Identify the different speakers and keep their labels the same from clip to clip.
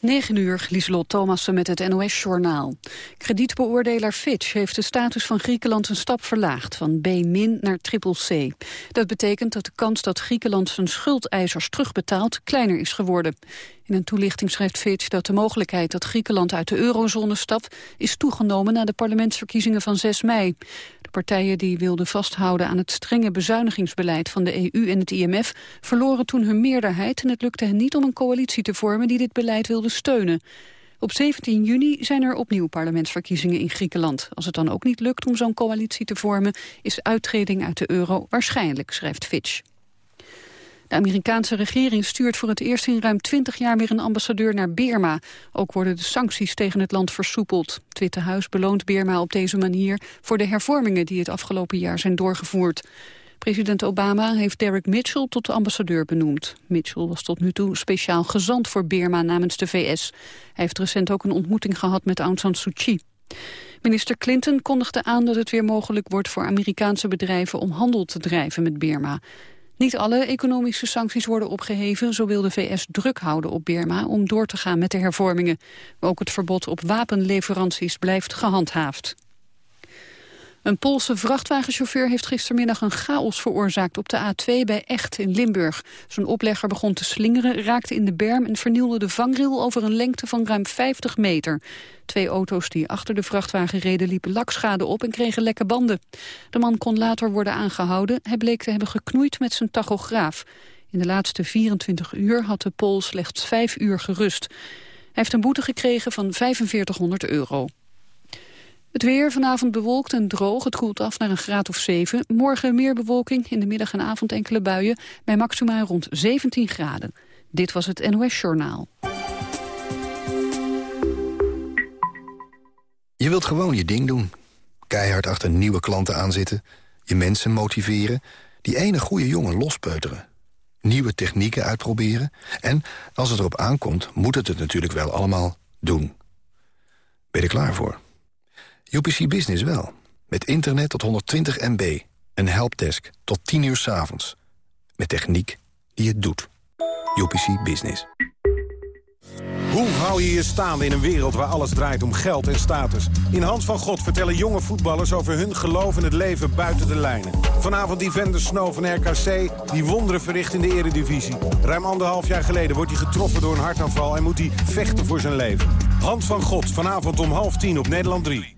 Speaker 1: 9 uur, Lieselot Thomassen met het NOS-journaal. Kredietbeoordelaar Fitch heeft de status van Griekenland een stap verlaagd... van B- naar triple C. Dat betekent dat de kans dat Griekenland zijn schuldeisers terugbetaalt... kleiner is geworden. In een toelichting schrijft Fitch dat de mogelijkheid dat Griekenland uit de eurozone stapt... is toegenomen na de parlementsverkiezingen van 6 mei. Partijen die wilden vasthouden aan het strenge bezuinigingsbeleid van de EU en het IMF verloren toen hun meerderheid en het lukte hen niet om een coalitie te vormen die dit beleid wilde steunen. Op 17 juni zijn er opnieuw parlementsverkiezingen in Griekenland. Als het dan ook niet lukt om zo'n coalitie te vormen, is uittreding uit de euro waarschijnlijk, schrijft Fitch. De Amerikaanse regering stuurt voor het eerst in ruim 20 jaar weer een ambassadeur naar Birma. Ook worden de sancties tegen het land versoepeld. Het Witte Huis beloont Birma op deze manier voor de hervormingen die het afgelopen jaar zijn doorgevoerd. President Obama heeft Derek Mitchell tot de ambassadeur benoemd. Mitchell was tot nu toe speciaal gezant voor Birma namens de VS. Hij heeft recent ook een ontmoeting gehad met Aung San Suu Kyi. Minister Clinton kondigde aan dat het weer mogelijk wordt voor Amerikaanse bedrijven om handel te drijven met Birma. Niet alle economische sancties worden opgeheven. Zo wil de VS druk houden op Birma om door te gaan met de hervormingen. Ook het verbod op wapenleveranties blijft gehandhaafd. Een Poolse vrachtwagenchauffeur heeft gistermiddag een chaos veroorzaakt op de A2 bij Echt in Limburg. Zijn oplegger begon te slingeren, raakte in de berm en vernielde de vangrail over een lengte van ruim 50 meter. Twee auto's die achter de vrachtwagen reden liepen lakschade op en kregen lekke banden. De man kon later worden aangehouden. Hij bleek te hebben geknoeid met zijn tachograaf. In de laatste 24 uur had de Pool slechts 5 uur gerust. Hij heeft een boete gekregen van 4500 euro. Het weer vanavond bewolkt en droog. Het koelt af naar een graad of 7. Morgen meer bewolking, in de middag en avond enkele buien... bij maxima rond 17 graden. Dit was het NOS Journaal.
Speaker 2: Je wilt gewoon je ding doen. Keihard achter nieuwe klanten aanzitten. Je mensen motiveren. Die ene goede jongen lospeuteren. Nieuwe technieken uitproberen. En als het erop aankomt, moet het het natuurlijk wel allemaal doen. Ben je er klaar voor? UPC Business wel. Met internet tot 120 MB. Een helpdesk tot 10 uur s avonds. Met techniek die het doet. UPC Business.
Speaker 3: Hoe hou je je staande in een wereld waar alles draait om geld en status? In Hand van God vertellen jonge voetballers over hun geloof in het leven buiten de lijnen. Vanavond die Vender Snow van RKC, die wonderen verricht in de eredivisie. Ruim anderhalf jaar geleden wordt hij getroffen door een hartaanval... en moet hij vechten voor zijn leven. Hand van God, vanavond om half tien op Nederland 3.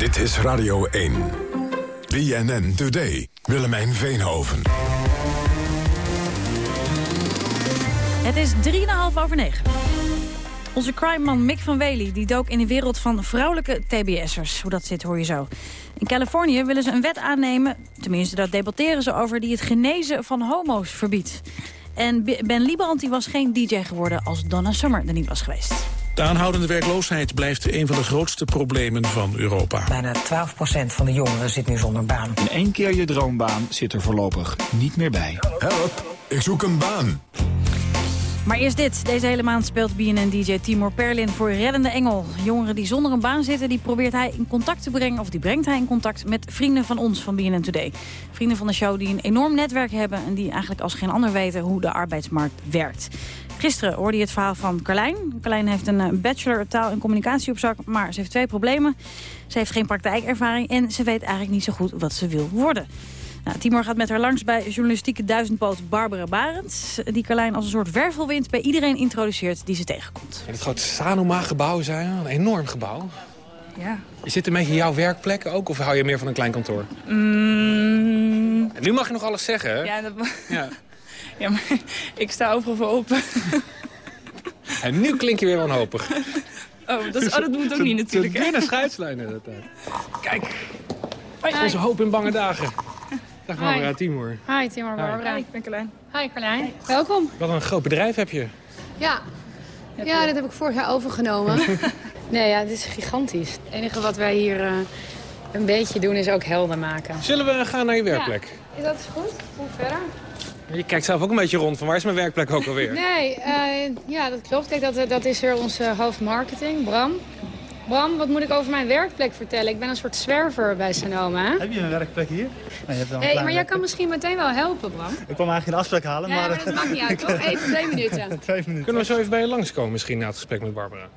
Speaker 4: Dit is Radio 1. BNN Today. Willemijn Veenhoven.
Speaker 5: Het is 3,5 over 9. Onze crime-man Mick van Wely die dook in de wereld van vrouwelijke TBS'ers. Hoe dat zit hoor je zo. In Californië willen ze een wet aannemen, tenminste dat debatteren ze over... die het genezen van homo's verbiedt. En Ben Liebrand was geen DJ geworden als Donna Summer er niet was geweest.
Speaker 6: De aanhoudende werkloosheid blijft een van de grootste problemen van Europa.
Speaker 7: Bijna 12% van de jongeren zit nu zonder baan.
Speaker 8: In één keer je droombaan zit er voorlopig niet meer bij.
Speaker 4: Help, ik zoek een baan.
Speaker 5: Maar eerst dit. Deze hele maand speelt BNN-dj Timor Perlin voor Reddende Engel. Jongeren die zonder een baan zitten, die probeert hij in contact te brengen... of die brengt hij in contact met vrienden van ons van BNN Today. Vrienden van de show die een enorm netwerk hebben... en die eigenlijk als geen ander weten hoe de arbeidsmarkt werkt. Gisteren hoorde je het verhaal van Carlijn. Carlijn heeft een eh, bachelor taal en communicatie op zak, maar ze heeft twee problemen. Ze heeft geen praktijkervaring en ze weet eigenlijk niet zo goed wat ze wil worden. Nou, Timor gaat met haar langs bij journalistieke duizendpoot Barbara Barends. Die Carlijn als een soort wervelwind bij iedereen introduceert die ze tegenkomt.
Speaker 9: Het grote Sanoma-gebouw zijn, een enorm gebouw.
Speaker 5: Ja.
Speaker 9: Is dit een beetje jouw werkplek ook, of hou je meer van een klein kantoor?
Speaker 10: Mm.
Speaker 9: En nu mag je nog alles zeggen, hè?
Speaker 10: Ja, dat...
Speaker 9: Ja.
Speaker 10: ja, maar ik sta overal voor open.
Speaker 9: En nu klink je weer wanhopig.
Speaker 10: Oh, dat, is, oh, dat moet ook niet natuurlijk.
Speaker 9: Weer een de tijd. Kijk,
Speaker 10: Hoi.
Speaker 9: onze hoop in bange dagen. Dag Barbara, Timur.
Speaker 11: Hi Timur, Barbara.
Speaker 10: ik ben Carlijn.
Speaker 11: Hi Carlijn. Welkom.
Speaker 9: Wat een groot bedrijf heb je.
Speaker 11: Ja. Ja, dat heb ik vorig jaar overgenomen. nee, ja, het is gigantisch. Het enige wat wij hier uh, een beetje doen is ook helder maken.
Speaker 9: Zullen we gaan naar je werkplek?
Speaker 11: Ja, is dat goed? Hoe verder?
Speaker 9: Je kijkt zelf ook een beetje rond van waar is mijn werkplek ook alweer?
Speaker 11: nee, uh, ja, dat klopt. Kijk, dat, dat is er onze hoofdmarketing, Bram. Bram, wat moet ik over mijn werkplek vertellen? Ik ben een soort zwerver bij Sanoma. Hè?
Speaker 12: Heb je een werkplek hier?
Speaker 11: Nee, je hebt hey, maar jij kan misschien meteen wel helpen, Bram.
Speaker 12: Ik kwam eigenlijk een afspraak halen.
Speaker 11: Ja,
Speaker 12: maar,
Speaker 11: maar dat maakt niet uit, toch? Even twee minuten.
Speaker 12: twee minuten.
Speaker 9: Kunnen we zo even bij je langskomen misschien na het gesprek met Barbara?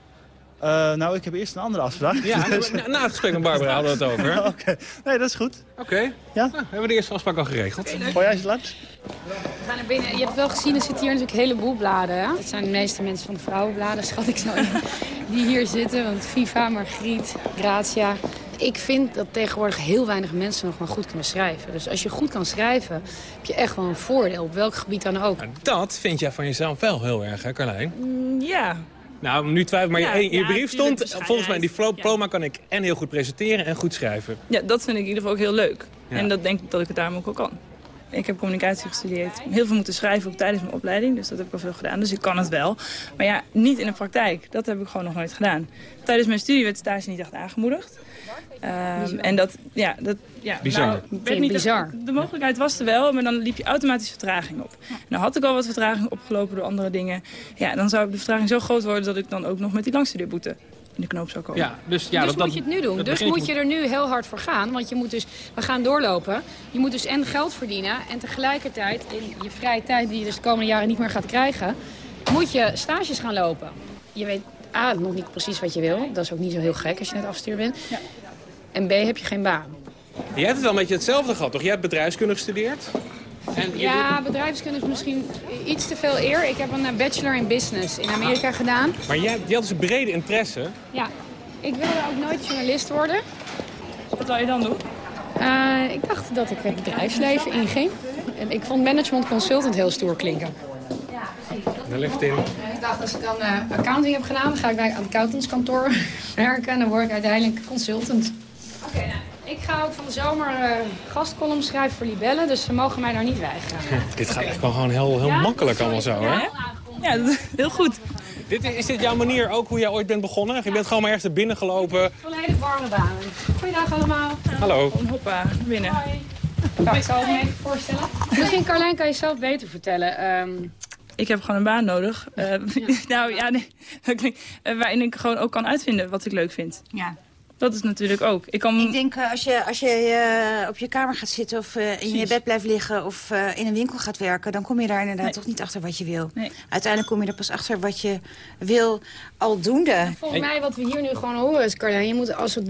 Speaker 12: Uh, nou, ik heb eerst een andere afspraak.
Speaker 9: Ja, dus... na, na, het gesprek met Barbara hadden we het over.
Speaker 12: Oké, okay. nee, dat is goed.
Speaker 9: Oké. Okay.
Speaker 12: Ja?
Speaker 9: Nou, hebben we de eerste afspraak al geregeld.
Speaker 12: Okay, Gooi jij eens langs?
Speaker 11: We gaan naar binnen. Je hebt wel gezien, er zitten hier natuurlijk een heleboel bladen. Hè? Het zijn de meeste mensen van de vrouwenbladen, schat ik zo in, die hier zitten. Want Viva, Margriet, Gratia. Ik vind dat tegenwoordig heel weinig mensen nog maar goed kunnen schrijven. Dus als je goed kan schrijven, heb je echt wel een voordeel. Op welk gebied dan ook.
Speaker 9: En dat vind jij van jezelf wel heel erg, hè Carlijn?
Speaker 10: Mm, ja,
Speaker 9: nou, nu twijfel maar ja, in je ja, brief stond... volgens mij in die diploma kan ik en heel goed presenteren en goed schrijven.
Speaker 10: Ja, dat vind ik in ieder geval ook heel leuk. En dat denk ik dat ik het daarom ook al kan. Ik heb communicatie gestudeerd. Heel veel moeten schrijven, ook tijdens mijn opleiding. Dus dat heb ik al veel gedaan. Dus ik kan het wel. Maar ja, niet in de praktijk. Dat heb ik gewoon nog nooit gedaan. Tijdens mijn studie werd stage niet echt aangemoedigd. Um, en dat, ja, dat, ja,
Speaker 9: bizar.
Speaker 10: Nou, niet
Speaker 11: bizar.
Speaker 10: De, de mogelijkheid was er wel, maar dan liep je automatisch vertraging op. Nou had ik al wat vertraging opgelopen door andere dingen. Ja, dan zou de vertraging zo groot worden dat ik dan ook nog met die langstudeerboete in de knoop zou komen.
Speaker 9: Ja, dus ja,
Speaker 11: dus
Speaker 9: dat,
Speaker 11: moet je het nu doen. Dus moet je er nu heel hard voor gaan. Want je moet dus, we gaan doorlopen. Je moet dus en geld verdienen. En tegelijkertijd, in je vrije tijd die je dus de komende jaren niet meer gaat krijgen... moet je stages gaan lopen. Je weet A, nog niet precies wat je wil. Dat is ook niet zo heel gek als je net afstuur bent. Ja. En B, heb je geen baan.
Speaker 9: Jij hebt het wel een beetje hetzelfde gehad, toch? Jij hebt bedrijfskunde gestudeerd?
Speaker 11: En ja, bedrijfskunde is misschien iets te veel eer. Ik heb een bachelor in business in Amerika ah. gedaan.
Speaker 9: Maar jij, jij had dus een brede interesse.
Speaker 11: Ja, ik wilde ook nooit journalist worden.
Speaker 10: Wat wil je dan doen?
Speaker 11: Uh, ik dacht dat ik het bedrijfsleven inging. En ik vond management consultant heel stoer klinken.
Speaker 9: Daar ligt in.
Speaker 11: Ik dacht, als ik dan uh, accounting heb gedaan, dan ga ik bij een accountantskantoor werken. En dan word ik uiteindelijk consultant. Oké, okay, nou. Ik ga ook van de zomer uh, gastcolumn schrijven voor Libellen, dus ze mogen mij daar niet weigeren.
Speaker 9: dit gaat echt gewoon heel, heel
Speaker 11: ja?
Speaker 9: makkelijk allemaal zo, hè?
Speaker 10: Ja, heel goed.
Speaker 9: Dit, is dit jouw manier ook hoe jij ooit bent begonnen? Je bent gewoon maar ergens binnen gelopen?
Speaker 11: Volledig warme baan. Goeiedag allemaal.
Speaker 9: Hallo.
Speaker 10: Hoppa, binnen.
Speaker 11: Hoi. Kan ik me even voorstellen? Misschien Carlijn kan je zelf beter vertellen. Um,
Speaker 10: ik heb gewoon een baan nodig. Uh, ja. nou ja, nee, uh, waarin ik gewoon ook kan uitvinden wat ik leuk vind.
Speaker 13: Ja.
Speaker 10: Dat is natuurlijk ook. Ik, kan...
Speaker 13: ik denk uh, als je, als je uh, op je kamer gaat zitten of uh, in je bed blijft liggen of in een winkel gaat werken, dan kom je daar inderdaad nee. toch niet achter wat je wil.
Speaker 10: Nee.
Speaker 13: Uiteindelijk kom je er pas achter wat je wil aldoende.
Speaker 11: Volgens mij wat we hier nu gewoon horen is, Carlijn, je moet als het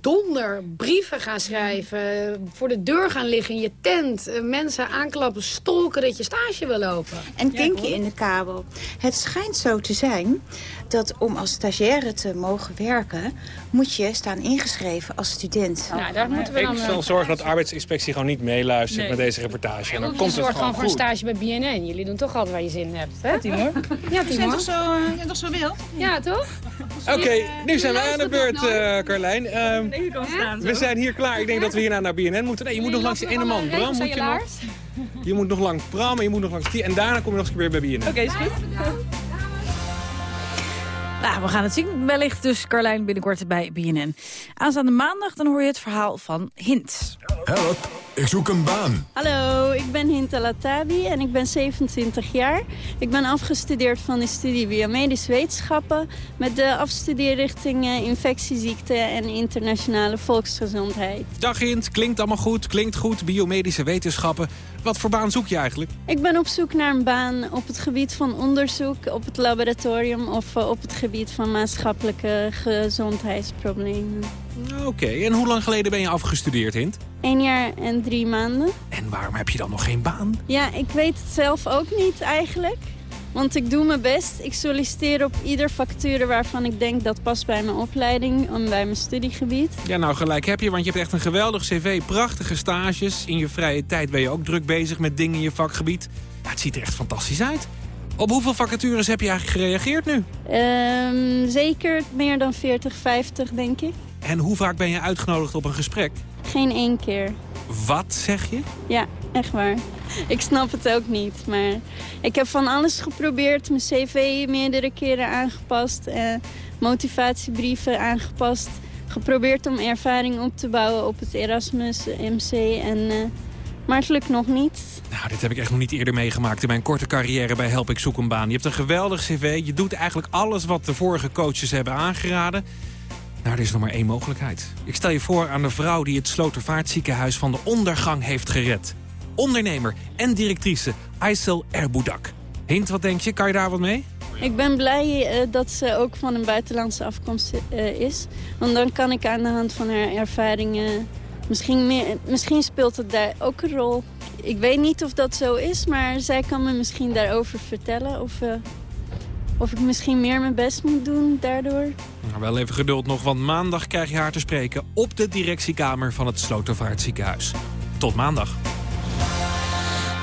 Speaker 11: donder brieven gaan schrijven, voor de deur gaan liggen in je tent, mensen aanklappen, stolken dat je stage wil lopen.
Speaker 13: En denk je in de kabel. Het schijnt zo te zijn dat om als stagiaire te mogen werken... moet je staan ingeschreven als student.
Speaker 11: Nou, daar moeten we dan...
Speaker 9: Ik zal zorgen dat de arbeidsinspectie gewoon niet meeluistert nee. met deze reportage. En dan komt het
Speaker 11: gewoon voor
Speaker 9: een
Speaker 11: stage bij BNN. Jullie doen toch altijd waar je zin in hebt, hè?
Speaker 10: Ja, Timor.
Speaker 11: Ja,
Speaker 13: Timor. Je toch zo, uh, toch zo wil?
Speaker 11: Ja, toch?
Speaker 9: Oké, okay, nu zijn wij aan de beurt, uh, Carlijn. Um, we zijn hier klaar. Ik denk dat we hierna naar BNN moeten. Nee, je moet nog langs die ene man. Bram moet je nog. Je moet nog langs Bram en je moet nog langs die. En daarna kom je nog eens weer bij BNN.
Speaker 10: Oké, okay, is goed.
Speaker 5: Nou, we gaan het zien. Wellicht dus Carlijn binnenkort bij BNN. Aanstaande maandag dan hoor je het verhaal van Hint.
Speaker 4: Help, ik zoek een baan.
Speaker 14: Hallo, ik ben Hint Alatabi en ik ben 27 jaar. Ik ben afgestudeerd van de studie Biomedische Wetenschappen... met de afstudeerrichting infectieziekten en internationale volksgezondheid.
Speaker 15: Dag Hint, klinkt allemaal goed, klinkt goed, biomedische wetenschappen. Wat voor baan zoek je eigenlijk?
Speaker 14: Ik ben op zoek naar een baan op het gebied van onderzoek, op het laboratorium... of op het gebied van maatschappelijke gezondheidsproblemen.
Speaker 15: Oké, okay. en hoe lang geleden ben je afgestudeerd, Hint?
Speaker 14: Eén jaar en drie maanden.
Speaker 15: En waarom heb je dan nog geen baan?
Speaker 14: Ja, ik weet het zelf ook niet eigenlijk. Want ik doe mijn best. Ik solliciteer op ieder vacature waarvan ik denk dat past bij mijn opleiding en bij mijn studiegebied.
Speaker 15: Ja, nou gelijk heb je, want je hebt echt een geweldig cv, prachtige stages. In je vrije tijd ben je ook druk bezig met dingen in je vakgebied. Ja, het ziet er echt fantastisch uit. Op hoeveel vacatures heb je eigenlijk gereageerd nu?
Speaker 14: Um, zeker meer dan 40, 50 denk ik.
Speaker 15: En hoe vaak ben je uitgenodigd op een gesprek?
Speaker 14: Geen één keer.
Speaker 15: Wat zeg je?
Speaker 14: Ja, echt waar. Ik snap het ook niet, maar ik heb van alles geprobeerd. Mijn cv meerdere keren aangepast, eh, motivatiebrieven aangepast. Geprobeerd om ervaring op te bouwen op het Erasmus MC, en, eh, maar het lukt nog niet.
Speaker 15: Nou, dit heb ik echt nog niet eerder meegemaakt in mijn korte carrière bij Help Ik Zoek een Baan. Je hebt een geweldig cv, je doet eigenlijk alles wat de vorige coaches hebben aangeraden. Nou, er is nog maar één mogelijkheid. Ik stel je voor aan de vrouw die het Slotervaartziekenhuis van de ondergang heeft gered. Ondernemer en directrice Aysel Erboudak. Hint, wat denk je? Kan je daar wat mee?
Speaker 14: Ik ben blij eh, dat ze ook van een buitenlandse afkomst eh, is. Want dan kan ik aan de hand van haar ervaringen... Misschien, meer, misschien speelt het daar ook een rol. Ik weet niet of dat zo is, maar zij kan me misschien daarover vertellen. Of, eh, of ik misschien meer mijn best moet doen daardoor.
Speaker 15: Nou, wel even geduld nog, want maandag krijg je haar te spreken... op de directiekamer van het Slotervaartziekenhuis. Tot maandag.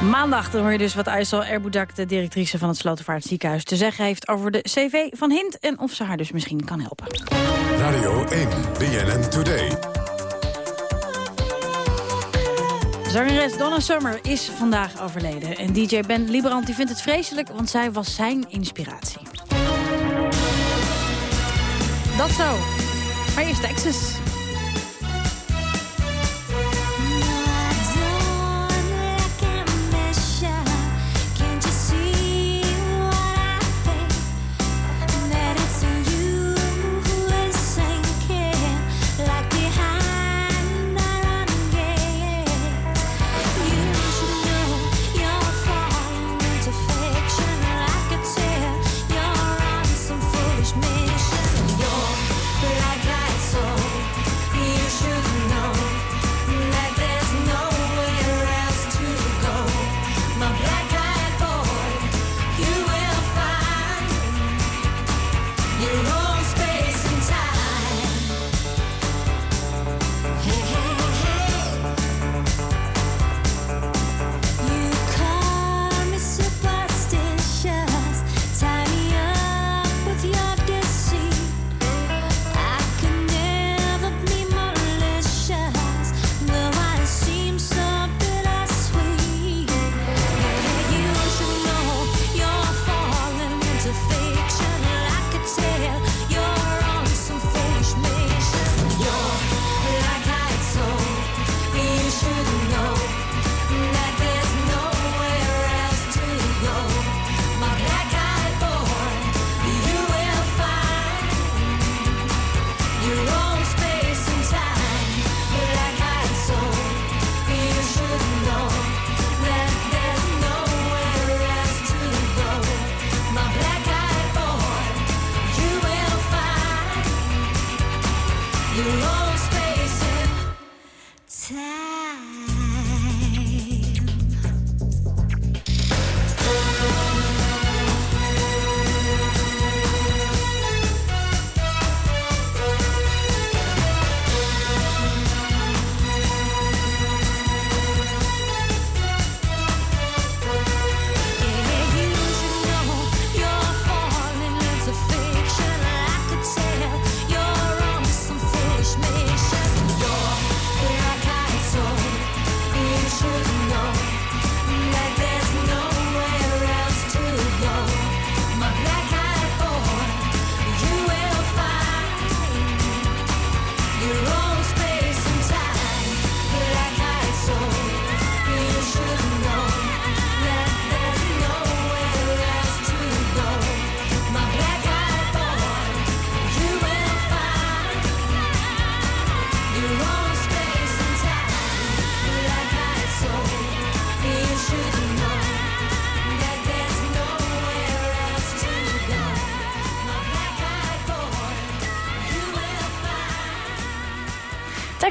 Speaker 16: Maandag dan hoor je dus wat Aysel Erboudak, de directrice van het Slotervaartziekenhuis, te zeggen heeft over de cv van Hint en of ze haar dus misschien kan helpen.
Speaker 4: Radio 1, BNN Today.
Speaker 16: Zangeres Donna Summer is vandaag overleden. En DJ Ben Liberant die vindt het vreselijk, want zij was zijn inspiratie. Dat zo. Maar eerst Texas. you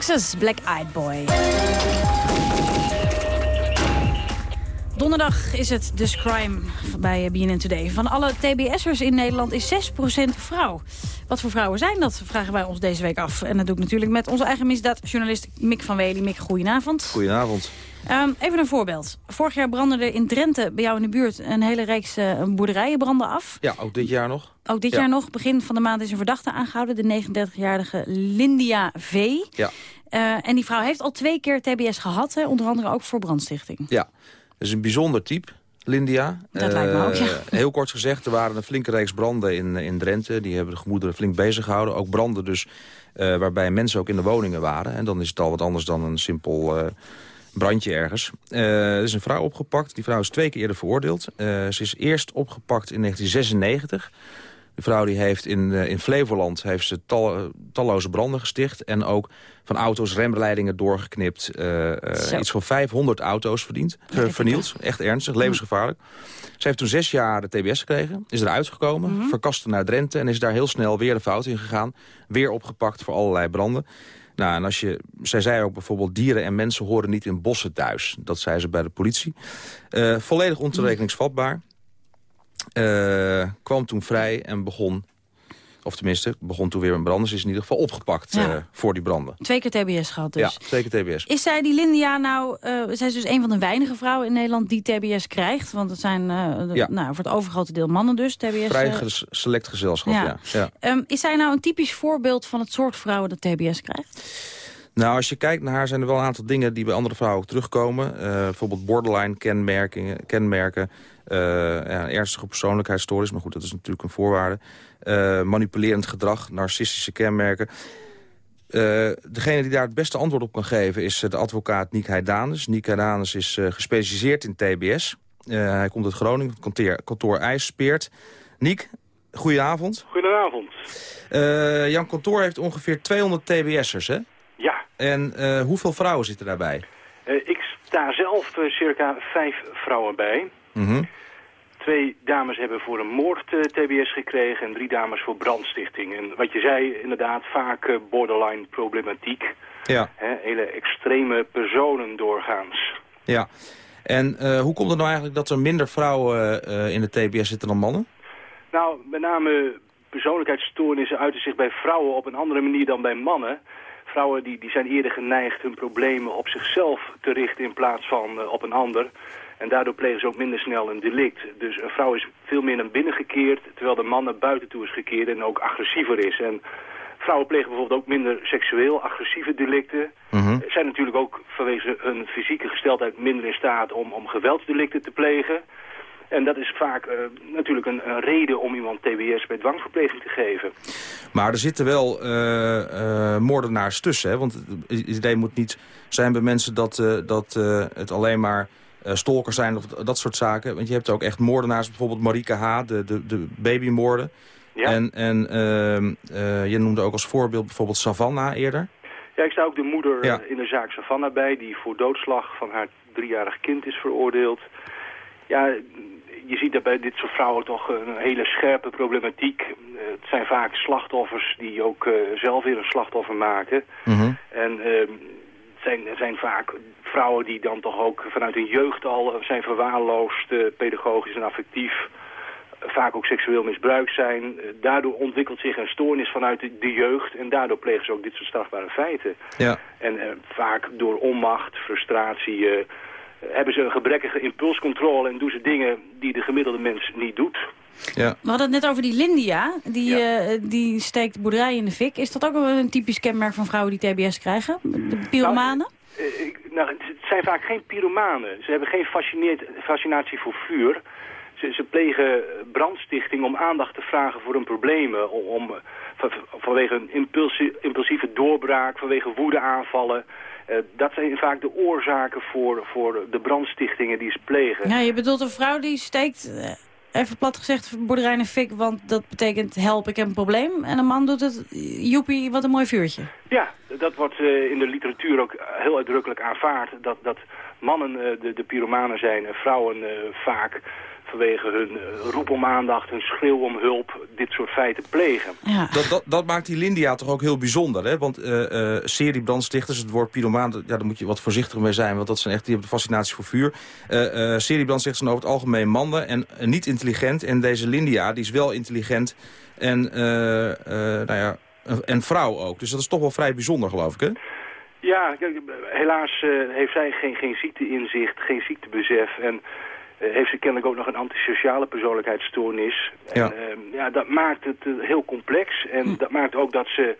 Speaker 16: Texas Black Eyed Boy. Donderdag is het dus crime bij BNN Today. Van alle TBS'ers in Nederland is 6% vrouw. Wat voor vrouwen zijn dat, vragen wij ons deze week af. En dat doe ik natuurlijk met onze eigen misdaadjournalist Mick van Wely. Mick, goedenavond.
Speaker 17: Goedenavond.
Speaker 5: Ehm, even een voorbeeld. Vorig jaar brandde er in Drenthe, bij jou in de buurt... een hele reeks uh, boerderijen branden af.
Speaker 17: Ja, ook dit jaar nog.
Speaker 5: Ook dit jaar nog. Begin van de maand is een verdachte aangehouden. De 39-jarige Lindia V.
Speaker 17: Ja.
Speaker 5: Uh, en die vrouw heeft al twee keer TBS gehad. Hè, onder andere ook voor brandstichting.
Speaker 17: Ja, dat is een bijzonder type. Lindia.
Speaker 5: Dat lijkt me ook, ja.
Speaker 17: Heel kort gezegd, er waren een flinke reeks branden in, in Drenthe. Die hebben de gemoederen flink bezig gehouden. Ook branden dus uh, waarbij mensen ook in de woningen waren. En dan is het al wat anders dan een simpel brandje ergens. Uh, er is een vrouw opgepakt. Die vrouw is twee keer eerder veroordeeld. ze is eerst opgepakt in 1996. De vrouw die heeft in, in Flevoland heeft ze tal, talloze branden gesticht. En ook van auto's remleidingen doorgeknipt. Iets van 500 auto's verdiend, vernield. Echt ernstig, levensgevaarlijk. Ze heeft toen zes jaar de TBS gekregen. Is eruit gekomen, mm -hmm. verkaste naar Drenthe... en is daar heel snel weer de fout in gegaan. Weer opgepakt voor allerlei branden. Nou, en als je, zij zei ook bijvoorbeeld... dieren en mensen horen niet in bossen thuis. Dat zei ze bij de politie. Uh, volledig ontoerekeningsvatbaar. kwam toen vrij en begon of tenminste, begon toen weer een brand. Ze is in ieder geval opgepakt ja. uh, voor die branden.
Speaker 5: Twee keer TBS gehad dus.
Speaker 17: Ja, twee keer TBS.
Speaker 5: Is zij, die Lindia, nou... Uh, zij is dus een van de weinige vrouwen in Nederland die TBS krijgt. Want het zijn uh, ja. nou, voor het overgrote deel mannen dus. TBS,
Speaker 17: Vrij select gezelschap, ja. ja.
Speaker 5: Um, is zij nou een typisch voorbeeld van het soort vrouwen dat TBS krijgt?
Speaker 17: Nou, als je kijkt naar haar zijn er wel een aantal dingen die bij andere vrouwen ook terugkomen. bijvoorbeeld borderline kenmerken, kenmerken. ja, ernstige persoonlijkheidsstories, maar goed, dat is natuurlijk een voorwaarde. Uh, manipulerend gedrag, narcistische kenmerken. Uh, degene die daar het beste antwoord op kan geven is de advocaat Niek Heidanus. Niek Heidanus is gespecialiseerd in TBS. hij komt uit Groningen, kantoor, kantoor IJsspeert. Niek, goedenavond.
Speaker 18: Goedenavond.
Speaker 17: Jan kantoor heeft ongeveer 200 TBS'ers, hè?
Speaker 18: Ja.
Speaker 17: En hoeveel vrouwen zitten daarbij?
Speaker 18: ik sta zelf circa vijf vrouwen bij.
Speaker 17: Mm
Speaker 18: Twee dames hebben voor een moord uh, TBS gekregen en drie dames voor brandstichting. En wat je zei, inderdaad, vaak uh, borderline problematiek.
Speaker 17: Ja.
Speaker 18: Hè, hele extreme personen doorgaans.
Speaker 17: Ja. En uh, hoe komt het nou eigenlijk dat er minder vrouwen in de TBS zitten dan mannen?
Speaker 18: Nou, met name persoonlijkheidsstoornissen uiten zich bij vrouwen op een andere manier dan bij mannen. Vrouwen die, die zijn eerder geneigd hun problemen op zichzelf te richten in plaats van op een ander. En daardoor plegen ze ook minder snel een delict. Dus een vrouw is veel meer naar binnen gekeerd, terwijl de man naar buiten toe is gekeerd en ook agressiever is. En vrouwen plegen bijvoorbeeld ook minder seksueel agressieve delicten.
Speaker 17: Mm
Speaker 18: Zijn natuurlijk ook vanwege hun fysieke gesteldheid minder in staat om, om geweldsdelicten te plegen. En dat is vaak uh, natuurlijk een, een, reden om iemand TBS bij dwangverpleging te geven.
Speaker 17: Maar er zitten wel uh, uh, moordenaars tussen, hè? want het idee moet niet zijn bij mensen dat, dat het alleen maar stalkers zijn of dat soort zaken. Want je hebt ook echt moordenaars, bijvoorbeeld Marika H., de, de, de babymoorden.
Speaker 18: Ja.
Speaker 17: En, en uh, je noemde ook als voorbeeld bijvoorbeeld Savannah eerder.
Speaker 18: Ja, ik sta ook de moeder ja. in de zaak Savannah bij... die voor doodslag van haar driejarig kind is veroordeeld. Ja, je ziet dat bij dit soort vrouwen toch een hele scherpe problematiek. het zijn vaak slachtoffers die ook zelf weer een slachtoffer maken.
Speaker 17: Mm -hmm.
Speaker 18: En zijn, zijn vaak vrouwen die dan toch ook vanuit hun jeugd al zijn verwaarloosd, uh, pedagogisch en affectief. Vaak ook seksueel misbruikt zijn. daardoor ontwikkelt zich een stoornis vanuit de, de, jeugd. En daardoor plegen ze ook dit soort strafbare feiten.
Speaker 17: Ja.
Speaker 18: En uh, vaak door onmacht, frustratie... Uh, hebben ze een gebrekkige impulscontrole en doen ze dingen die de gemiddelde mens niet doet.
Speaker 17: Ja.
Speaker 5: We hadden het net over die Lindia, die, ja. uh, die steekt boerderij in de fik. Is dat ook een typisch kenmerk van vrouwen die TBS krijgen? De pyromanen?
Speaker 18: Nou, uh, nou, het zijn vaak geen pyromanen. Ze hebben geen fascinatie voor vuur. Ze, ze, plegen brandstichting om aandacht te vragen voor hun problemen. Om, om van, vanwege een impulsie, impulsieve doorbraak, vanwege woedeaanvallen. Uh, dat zijn vaak de oorzaken voor, voor de brandstichtingen die ze plegen.
Speaker 5: Ja, je bedoelt een vrouw die steekt even plat gezegd, boerderij in fik, want dat betekent help, ik heb een probleem. En een man doet het, joepie, wat een mooi vuurtje.
Speaker 18: Ja, dat wordt uh, in de literatuur ook heel uitdrukkelijk aanvaard. Dat, dat mannen uh, de, de pyromanen zijn en vrouwen vaak vanwege hun roep om aandacht, hun schreeuw om hulp, dit soort feiten plegen.
Speaker 5: Ja.
Speaker 17: Dat, dat, dat maakt die Lindia toch ook heel bijzonder, hè? Want uh, uh, seriebrandstichters, het woord pyromaan, ja, daar moet je wat voorzichtig mee zijn, want dat zijn echt, die hebben de fascinatie voor vuur. Uh, seriebrandstichters zijn over het algemeen mannen en niet intelligent. En deze Lindia, die is wel intelligent en, nou ja, en vrouw ook. Dus dat is toch wel vrij bijzonder, geloof ik, hè?
Speaker 18: Ja, kijk, helaas eh, heeft zij geen, geen ziekteinzicht, geen ziektebesef. En eh, heeft ze kennelijk ook nog een antisociale persoonlijkheidsstoornis.
Speaker 17: Ja.
Speaker 18: En, ehm, ja, dat maakt het eh, heel complex. En dat maakt ook dat ze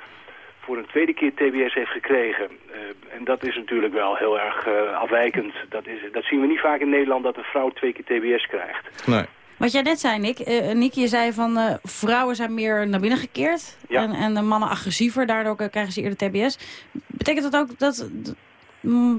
Speaker 18: voor een tweede keer TBS heeft gekregen. Eh, en dat is natuurlijk wel heel erg eh, afwijkend. Dat, is, dat zien we niet vaak in Nederland, dat een vrouw twee keer TBS krijgt.
Speaker 17: Nee.
Speaker 5: Wat jij net zei, Nick. Eh Nick, je zei van eh, vrouwen zijn meer naar binnen gekeerd.
Speaker 18: Ja.
Speaker 5: En, en de mannen agressiever, daardoor eh, krijgen ze eerder TBS. Betekent dat ook dat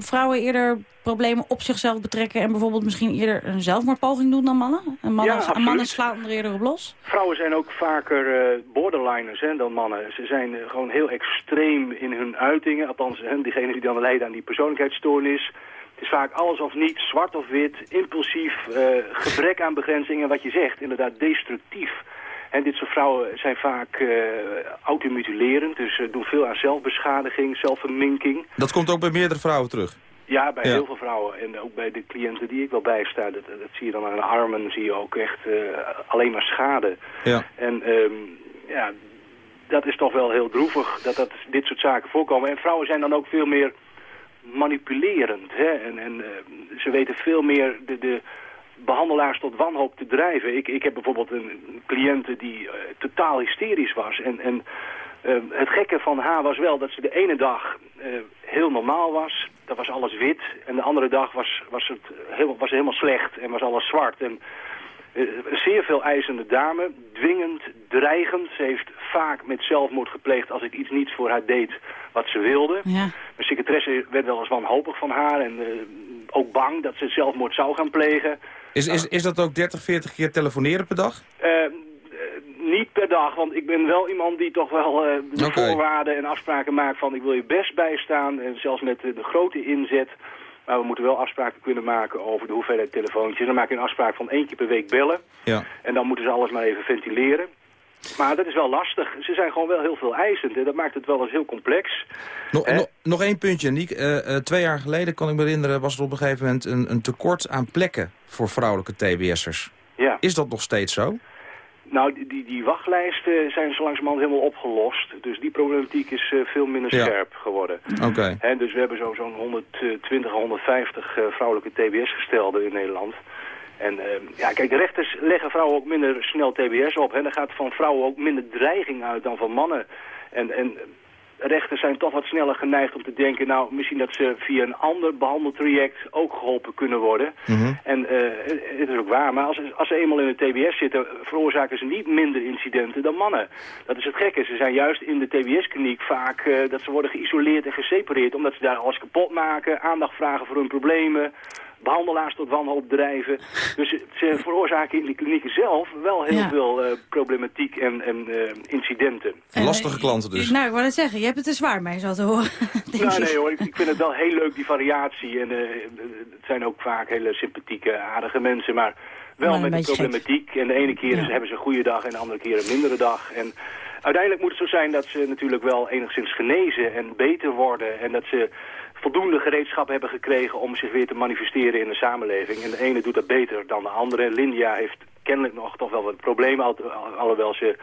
Speaker 5: vrouwen eerder problemen op zichzelf betrekken... en bijvoorbeeld misschien eerder een zelfmoordpoging doen dan mannen? En mannen,
Speaker 18: Ja,
Speaker 5: en mannen slaan er eerder op los?
Speaker 18: Vrouwen zijn ook vaker eh, borderliners hè, dan mannen. Ze zijn eh, gewoon heel extreem in hun uitingen. Althans, hè, diegenen die dan lijden aan die persoonlijkheidsstoornis. Het is vaak alles of niet, zwart of wit, impulsief, eh, gebrek aan begrenzingen. Wat je zegt, inderdaad destructief. En dit soort vrouwen zijn vaak eh automutilerend, dus eh, doen veel aan zelfbeschadiging, zelfverminking.
Speaker 17: Dat komt ook bij meerdere vrouwen terug.
Speaker 18: Ja, bij
Speaker 17: Ja.
Speaker 18: heel veel vrouwen. En ook bij de cliënten die ik wel bijsta. Dat, dat zie je dan aan de armen, zie je ook echt eh, alleen maar schade.
Speaker 17: Ja.
Speaker 18: En ehm, ja, dat is toch wel heel droevig dat, dat dit soort zaken voorkomen. En vrouwen zijn dan ook veel meer manipulerend. Hè? En, en ze weten veel meer de, de behandelaars tot wanhoop te drijven. Ik, ik heb bijvoorbeeld een cliënte die eh, totaal hysterisch was. En, en eh, het gekke van haar was wel dat ze de ene dag eh, heel normaal was. Dat was alles wit. En de andere dag was, was, het heel, was helemaal slecht en was alles zwart. En zeer veel eisende dame, dwingend, dreigend. Ze heeft vaak met zelfmoord gepleegd als ik iets niet voor haar deed wat ze wilde.
Speaker 5: Ja.
Speaker 18: Mijn secretaresse werd wel eens wanhopig van haar en ook bang dat ze zelfmoord zou gaan plegen.
Speaker 17: Is, is, is dat ook 30, 40 keer telefoneren per dag?
Speaker 18: Eh, eh, niet per dag, want ik ben wel iemand die toch wel eh, de voorwaarden en afspraken maakt van ik wil je best bijstaan. En zelfs met de grote inzet. Maar we moeten wel afspraken kunnen maken over de hoeveelheid telefoontjes. Dan maak je een afspraak van één keer per week bellen.
Speaker 17: Ja.
Speaker 18: En dan moeten ze alles maar even ventileren. Maar dat is wel lastig. Ze zijn gewoon wel heel veel eisend. En dat maakt het wel eens heel complex.
Speaker 17: Nog, nog, nog één puntje, Niek. Eh, eh, twee jaar geleden, kan ik me herinneren, was er op een gegeven moment een, een tekort aan plekken voor vrouwelijke TBS'ers.
Speaker 18: Ja.
Speaker 17: Is dat nog steeds zo?
Speaker 18: Nou, die, die, die wachtlijsten zijn zo langzamerhand helemaal opgelost. Dus die problematiek is eh, veel minder
Speaker 17: Ja.
Speaker 18: scherp geworden.
Speaker 17: Oké.
Speaker 18: Dus we hebben zo- zo'n 120, 150 eh, vrouwelijke TBS-gestelden in Nederland. En eh, ja, kijk, de rechters leggen vrouwen ook minder snel TBS op. En er gaat van vrouwen ook minder dreiging uit dan van mannen. En, en rechters zijn toch wat sneller geneigd om te denken... nou, misschien dat ze via een ander behandeltraject ook geholpen kunnen worden. En eh, het is ook waar, maar als, als ze eenmaal in de TBS zitten... veroorzaken ze niet minder incidenten dan mannen. Dat is het gekke. Ze zijn juist in de TBS-kliniek vaak... eh, dat ze worden geïsoleerd en gesepareerd... omdat ze daar alles kapot maken, aandacht vragen voor hun problemen behandelaars tot wanhoop drijven. Dus ze veroorzaken in die klinieken zelf wel heel
Speaker 5: Ja.
Speaker 18: veel eh, problematiek en, en eh, incidenten.
Speaker 17: Lastige klanten dus.
Speaker 5: Nou, ik wou net zeggen, je hebt het er zwaar mee, zo te horen.
Speaker 18: Nou, nee hoor, ik, ik vind het wel heel leuk, die variatie. En eh, het zijn ook vaak hele sympathieke, aardige mensen, maar wel
Speaker 5: Maar een
Speaker 18: met
Speaker 5: gek.
Speaker 18: problematiek. En de ene keer
Speaker 5: Ja.
Speaker 18: hebben ze een goede dag en de andere keer een mindere dag. En uiteindelijk moet het zo zijn dat ze natuurlijk wel enigszins genezen en beter worden. En dat ze voldoende gereedschap hebben gekregen om zich weer te manifesteren in de samenleving. En de ene doet dat beter dan de andere. Lindia heeft kennelijk nog toch wel wat problemen, al- al- alhoewel ze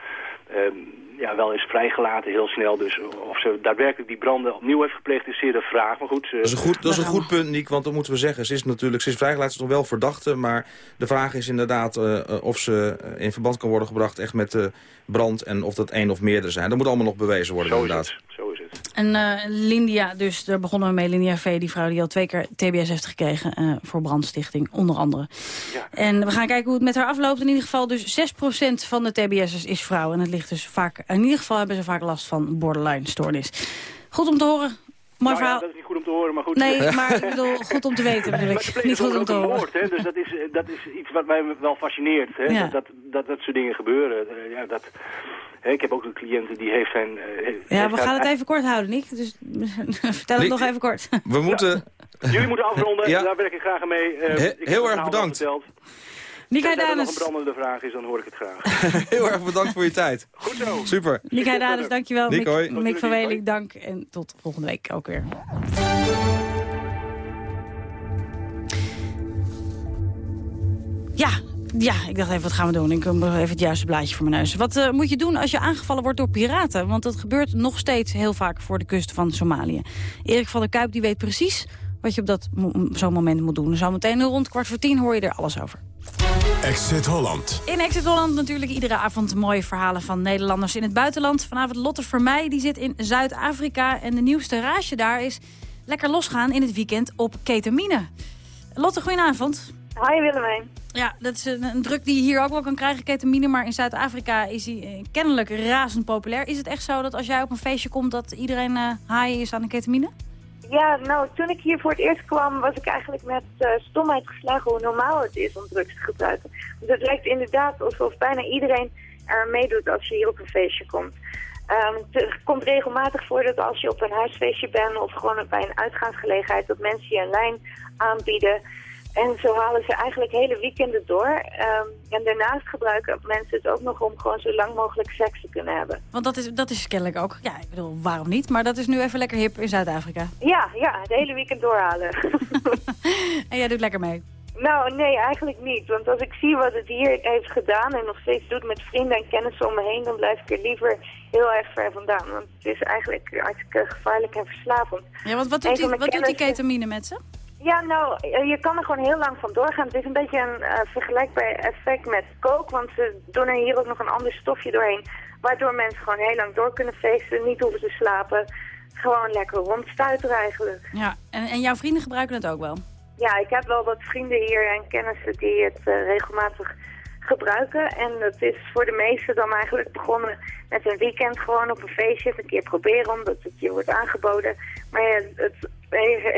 Speaker 18: ehm, ja, wel is vrijgelaten heel snel. Dus of ze daadwerkelijk die branden opnieuw heeft gepleegd is zeer de vraag. Maar goed, ze-
Speaker 17: Dat is een goed, dat is een goed punt, Niek, want dat moeten we zeggen. Ze is natuurlijk, ze is vrijgelaten, ze is nog wel verdachte, maar de vraag is inderdaad eh, eh, of ze eh, in verband kan worden gebracht echt met de brand en of dat één of meerdere zijn. Dat moet allemaal nog bewezen worden,
Speaker 18: Zo is
Speaker 17: inderdaad.
Speaker 18: het. Zo is het.
Speaker 5: En eh, Lindia, dus daar begonnen we mee. Lindia V, die vrouw die al twee keer TBS heeft gekregen eh, voor brandstichting, onder andere. En we gaan kijken hoe het met haar afloopt. In ieder geval dus 6% van de TBS'ers is vrouw. En het ligt dus vaak, in ieder geval hebben ze vaak last van borderline stoornis. Goed om te horen. Mooi
Speaker 18: Nou ja, dat is niet goed om te horen, maar goed.
Speaker 5: Nee, maar ik bedoel, goed om te weten bedoel ik. Niet goed
Speaker 18: soms
Speaker 5: om te horen.
Speaker 18: moord, hè? dus dat is, dat is iets wat mij wel fascineert. Hè?
Speaker 5: Ja.
Speaker 18: Dat, dat, dat dat soort dingen gebeuren. Eh, ja, dat, hè, ik heb ook een cliënt die heeft zijn... eh,
Speaker 5: Ja, we gaan het even kort houden, Nick. Dus vertel het
Speaker 17: Nick,
Speaker 5: nog even kort.
Speaker 17: We moeten...
Speaker 18: Jullie moeten afronden,
Speaker 17: Ja.
Speaker 18: daar werk ik graag aan mee. Eh,
Speaker 17: He-
Speaker 18: ik heb
Speaker 17: heel erg bedankt.
Speaker 18: verteld.
Speaker 5: Nick
Speaker 18: Tenzij er nog een brandende vraag is, dan hoor ik het graag.
Speaker 17: Heel erg bedankt voor je tijd.
Speaker 18: Goed zo.
Speaker 17: Super.
Speaker 5: Nick Heidanus, dankjewel.
Speaker 17: Nick, hoi.
Speaker 5: Mick, Mick van Welik, dank. En tot volgende week ook weer. Ja, Ja, ik dacht even, wat gaan we doen? Ik moet even het juiste blaadje voor mijn neus. Wat uh, moet je doen als je aangevallen wordt door piraten? Want dat gebeurt nog steeds heel vaak voor de kust van Somalië. Erik van der Kuip die weet precies wat je op dat zo'n moment moet doen. Zometeen rond kwart voor tien hoor je er alles over.
Speaker 4: Exit Holland.
Speaker 5: In Exit Holland natuurlijk iedere avond mooie verhalen van Nederlanders in het buitenland. Vanavond Lotte Vermeij, die zit in Zuid-Afrika. En de nieuwste raasje daar is lekker losgaan in het weekend op ketamine. Lotte, goedenavond.
Speaker 19: Hi Willemijn.
Speaker 5: Ja, dat is een, een, druk die je hier ook wel kan krijgen, ketamine. Maar in Zuid-Afrika is die eh, kennelijk razend populair. Is het echt zo dat als jij op een feestje komt dat iedereen uh, high is aan de ketamine?
Speaker 19: Ja, nou, toen ik hier voor het eerst kwam, was ik eigenlijk met uh, stomheid geslagen hoe normaal het is om drugs te gebruiken. Want het lijkt inderdaad alsof bijna iedereen er meedoet als je hier op een feestje komt. Um, het komt regelmatig voor dat als je op een huisfeestje bent of gewoon bij een uitgaansgelegenheid, dat mensen je een lijn aanbieden. En zo halen ze eigenlijk hele weekenden door. Um, en daarnaast gebruiken mensen het ook nog om gewoon zo lang mogelijk seks te kunnen hebben.
Speaker 5: Want dat is, dat is kennelijk ook, ja, ik bedoel, waarom niet? Maar dat is nu even lekker hip in Zuid-Afrika.
Speaker 19: Ja, ja, het hele weekend doorhalen.
Speaker 5: en jij doet lekker mee?
Speaker 19: Nou, nee, eigenlijk niet. Want als ik zie wat het hier heeft gedaan en nog steeds doet met vrienden en kennissen om me heen, dan blijf ik er liever heel erg ver vandaan. Want het is eigenlijk hartstikke gevaarlijk en verslavend.
Speaker 5: Ja, want wat doet, die, wat doet die ketamine met ze?
Speaker 19: Ja, nou, eh, je kan er gewoon heel lang van doorgaan. Het is een beetje een uh, vergelijkbaar effect met coke, want ze doen er hier ook nog een ander stofje doorheen, waardoor mensen gewoon heel lang door kunnen feesten, niet hoeven te slapen, gewoon lekker rondstuiteren eigenlijk.
Speaker 5: Ja, en, en jouw vrienden gebruiken het ook wel?
Speaker 19: Ja, ik heb wel wat vrienden hier en kennissen die het uh, regelmatig gebruiken. En dat is voor de meesten dan eigenlijk begonnen met een weekend gewoon op een feestje. Een keer proberen omdat het je wordt aangeboden. Maar ja, het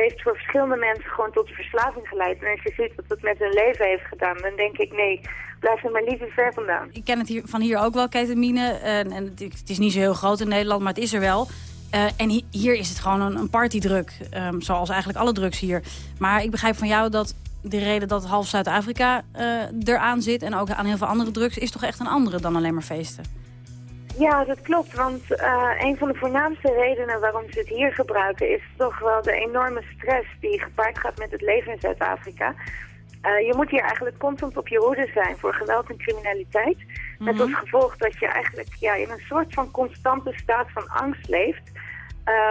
Speaker 19: heeft voor verschillende mensen gewoon tot verslaving geleid. En als je ziet wat het met hun leven heeft gedaan, dan denk ik nee, blijf er maar liever ver vandaan.
Speaker 5: Ik ken het hier, van hier ook wel, ketamine. En, en het is niet zo heel groot in Nederland, maar het is er wel. Uh, en hier is het gewoon een, een partydruk, um, zoals eigenlijk alle drugs hier. Maar ik begrijp van jou dat de reden dat half Zuid-Afrika uh, eraan zit... en ook aan heel veel andere drugs, is toch echt een andere dan alleen maar feesten?
Speaker 19: Ja, dat klopt. Want uh, een van de voornaamste redenen waarom ze het hier gebruiken... is toch wel de enorme stress die gepaard gaat met het leven in Zuid-Afrika. Uh, je moet hier eigenlijk constant op je hoede zijn voor geweld en criminaliteit. Mm -hmm. Met als gevolg dat je eigenlijk ja, in een soort van constante staat van angst leeft...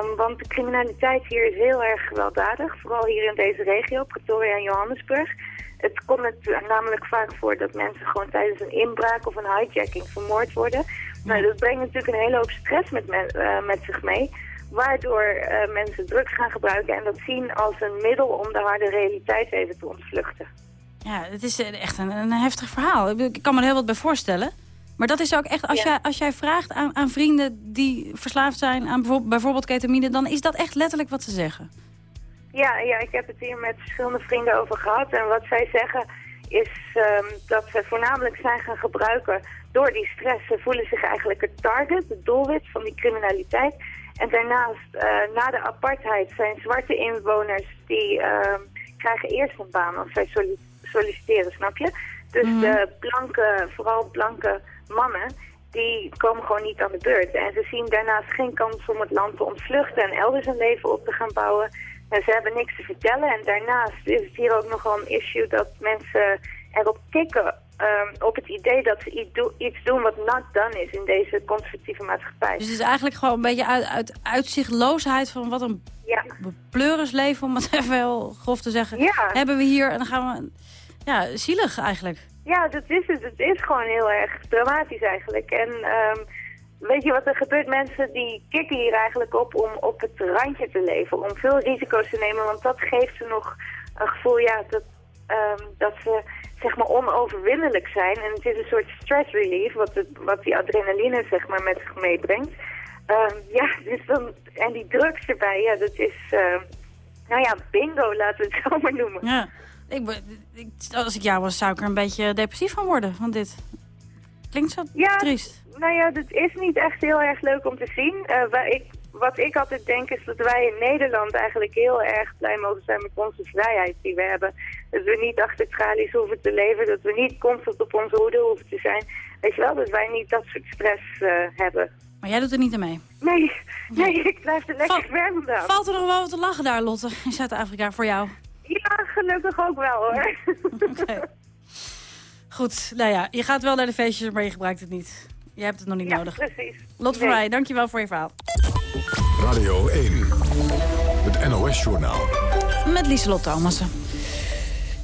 Speaker 19: Um, want de criminaliteit hier is heel erg gewelddadig, vooral hier in deze regio, Pretoria en Johannesburg. Het komt het namelijk vaak voor dat mensen gewoon tijdens een inbraak of een hijacking vermoord worden. Nou, dat brengt natuurlijk een hele hoop stress met, me, uh, met zich mee, waardoor uh, mensen drugs gaan gebruiken en dat zien als een middel om de harde realiteit even te ontvluchten.
Speaker 5: Ja, het is echt een, een heftig verhaal. Ik kan me er heel wat bij voorstellen. Maar dat is ook echt, als, ja. jij, als jij vraagt aan, aan, vrienden die verslaafd zijn aan bijvoorbeeld, bijvoorbeeld ketamine... dan is dat echt letterlijk wat ze zeggen.
Speaker 19: Ja, ja, ik heb het hier met verschillende vrienden over gehad. En wat zij zeggen is um, dat ze voornamelijk zijn gaan gebruiken door die stress. Ze voelen zich eigenlijk het target, het doelwit van die criminaliteit. En daarnaast, uh, na de apartheid, zijn zwarte inwoners die uh, krijgen eerst een baan als zij solliciteren, snap je? Dus mm -hmm. de blanke, vooral blanke mannen, die komen gewoon niet aan de beurt. En ze zien daarnaast geen kans om het land te ontvluchten en elders een leven op te gaan bouwen. En ze hebben niks te vertellen. En daarnaast is het hier ook nogal een issue dat mensen erop tikken um, op het idee dat ze iets, do iets, doen wat not done is in deze conservatieve maatschappij.
Speaker 5: Dus het is eigenlijk gewoon een beetje uit, uit uitzichtloosheid van wat een
Speaker 19: ja.
Speaker 5: pleurisleven, om het even heel grof te zeggen,
Speaker 19: ja.
Speaker 5: hebben we hier. En dan gaan we, ja, zielig eigenlijk.
Speaker 19: Ja, dat is het. Het is gewoon heel erg dramatisch eigenlijk. En um, weet je wat er gebeurt? Mensen die kicken hier eigenlijk op om op het randje te leven. Om veel risico's te nemen. Want dat geeft ze nog een gevoel ja, dat, um, dat ze zeg maar onoverwinnelijk zijn. En het is een soort stress relief wat, het, wat die adrenaline zeg maar met zich meebrengt. Um, ja, dus dan, en die drugs erbij, ja, dat is... Uh, nou ja, bingo, laten we het zo maar noemen.
Speaker 5: Ja. Ik, ik, als ik jou was, zou ik er een beetje depressief van worden. Want dit klinkt zo
Speaker 19: ja,
Speaker 5: triest.
Speaker 19: Nou ja, dat is niet echt heel erg leuk om te zien. Uh, waar ik, wat ik altijd denk is dat wij in Nederland eigenlijk heel erg blij mogen zijn met onze vrijheid die we hebben. Dat we niet achter tralies hoeven te leven, dat we niet constant op onze hoede hoeven te zijn. Weet je wel, dat wij niet dat soort stress uh, hebben.
Speaker 5: Maar jij doet er niet aan mee?
Speaker 19: Nee, nee, ik blijf er lekker ver vandaan.
Speaker 5: Valt er nog wel wat te lachen daar, Lotte, in Zuid-Afrika, voor jou?
Speaker 19: Ja, gelukkig ook wel hoor.
Speaker 5: Okay. Goed, nou ja, je gaat wel naar de feestjes, maar je gebruikt het niet. Je hebt het nog niet
Speaker 19: Ja,
Speaker 5: nodig.
Speaker 19: precies.
Speaker 5: Lot van
Speaker 19: Nee.
Speaker 5: Rij, dankjewel voor je verhaal.
Speaker 4: Radio 1. Het NOS-journaal.
Speaker 5: Met Lieselot Thomassen.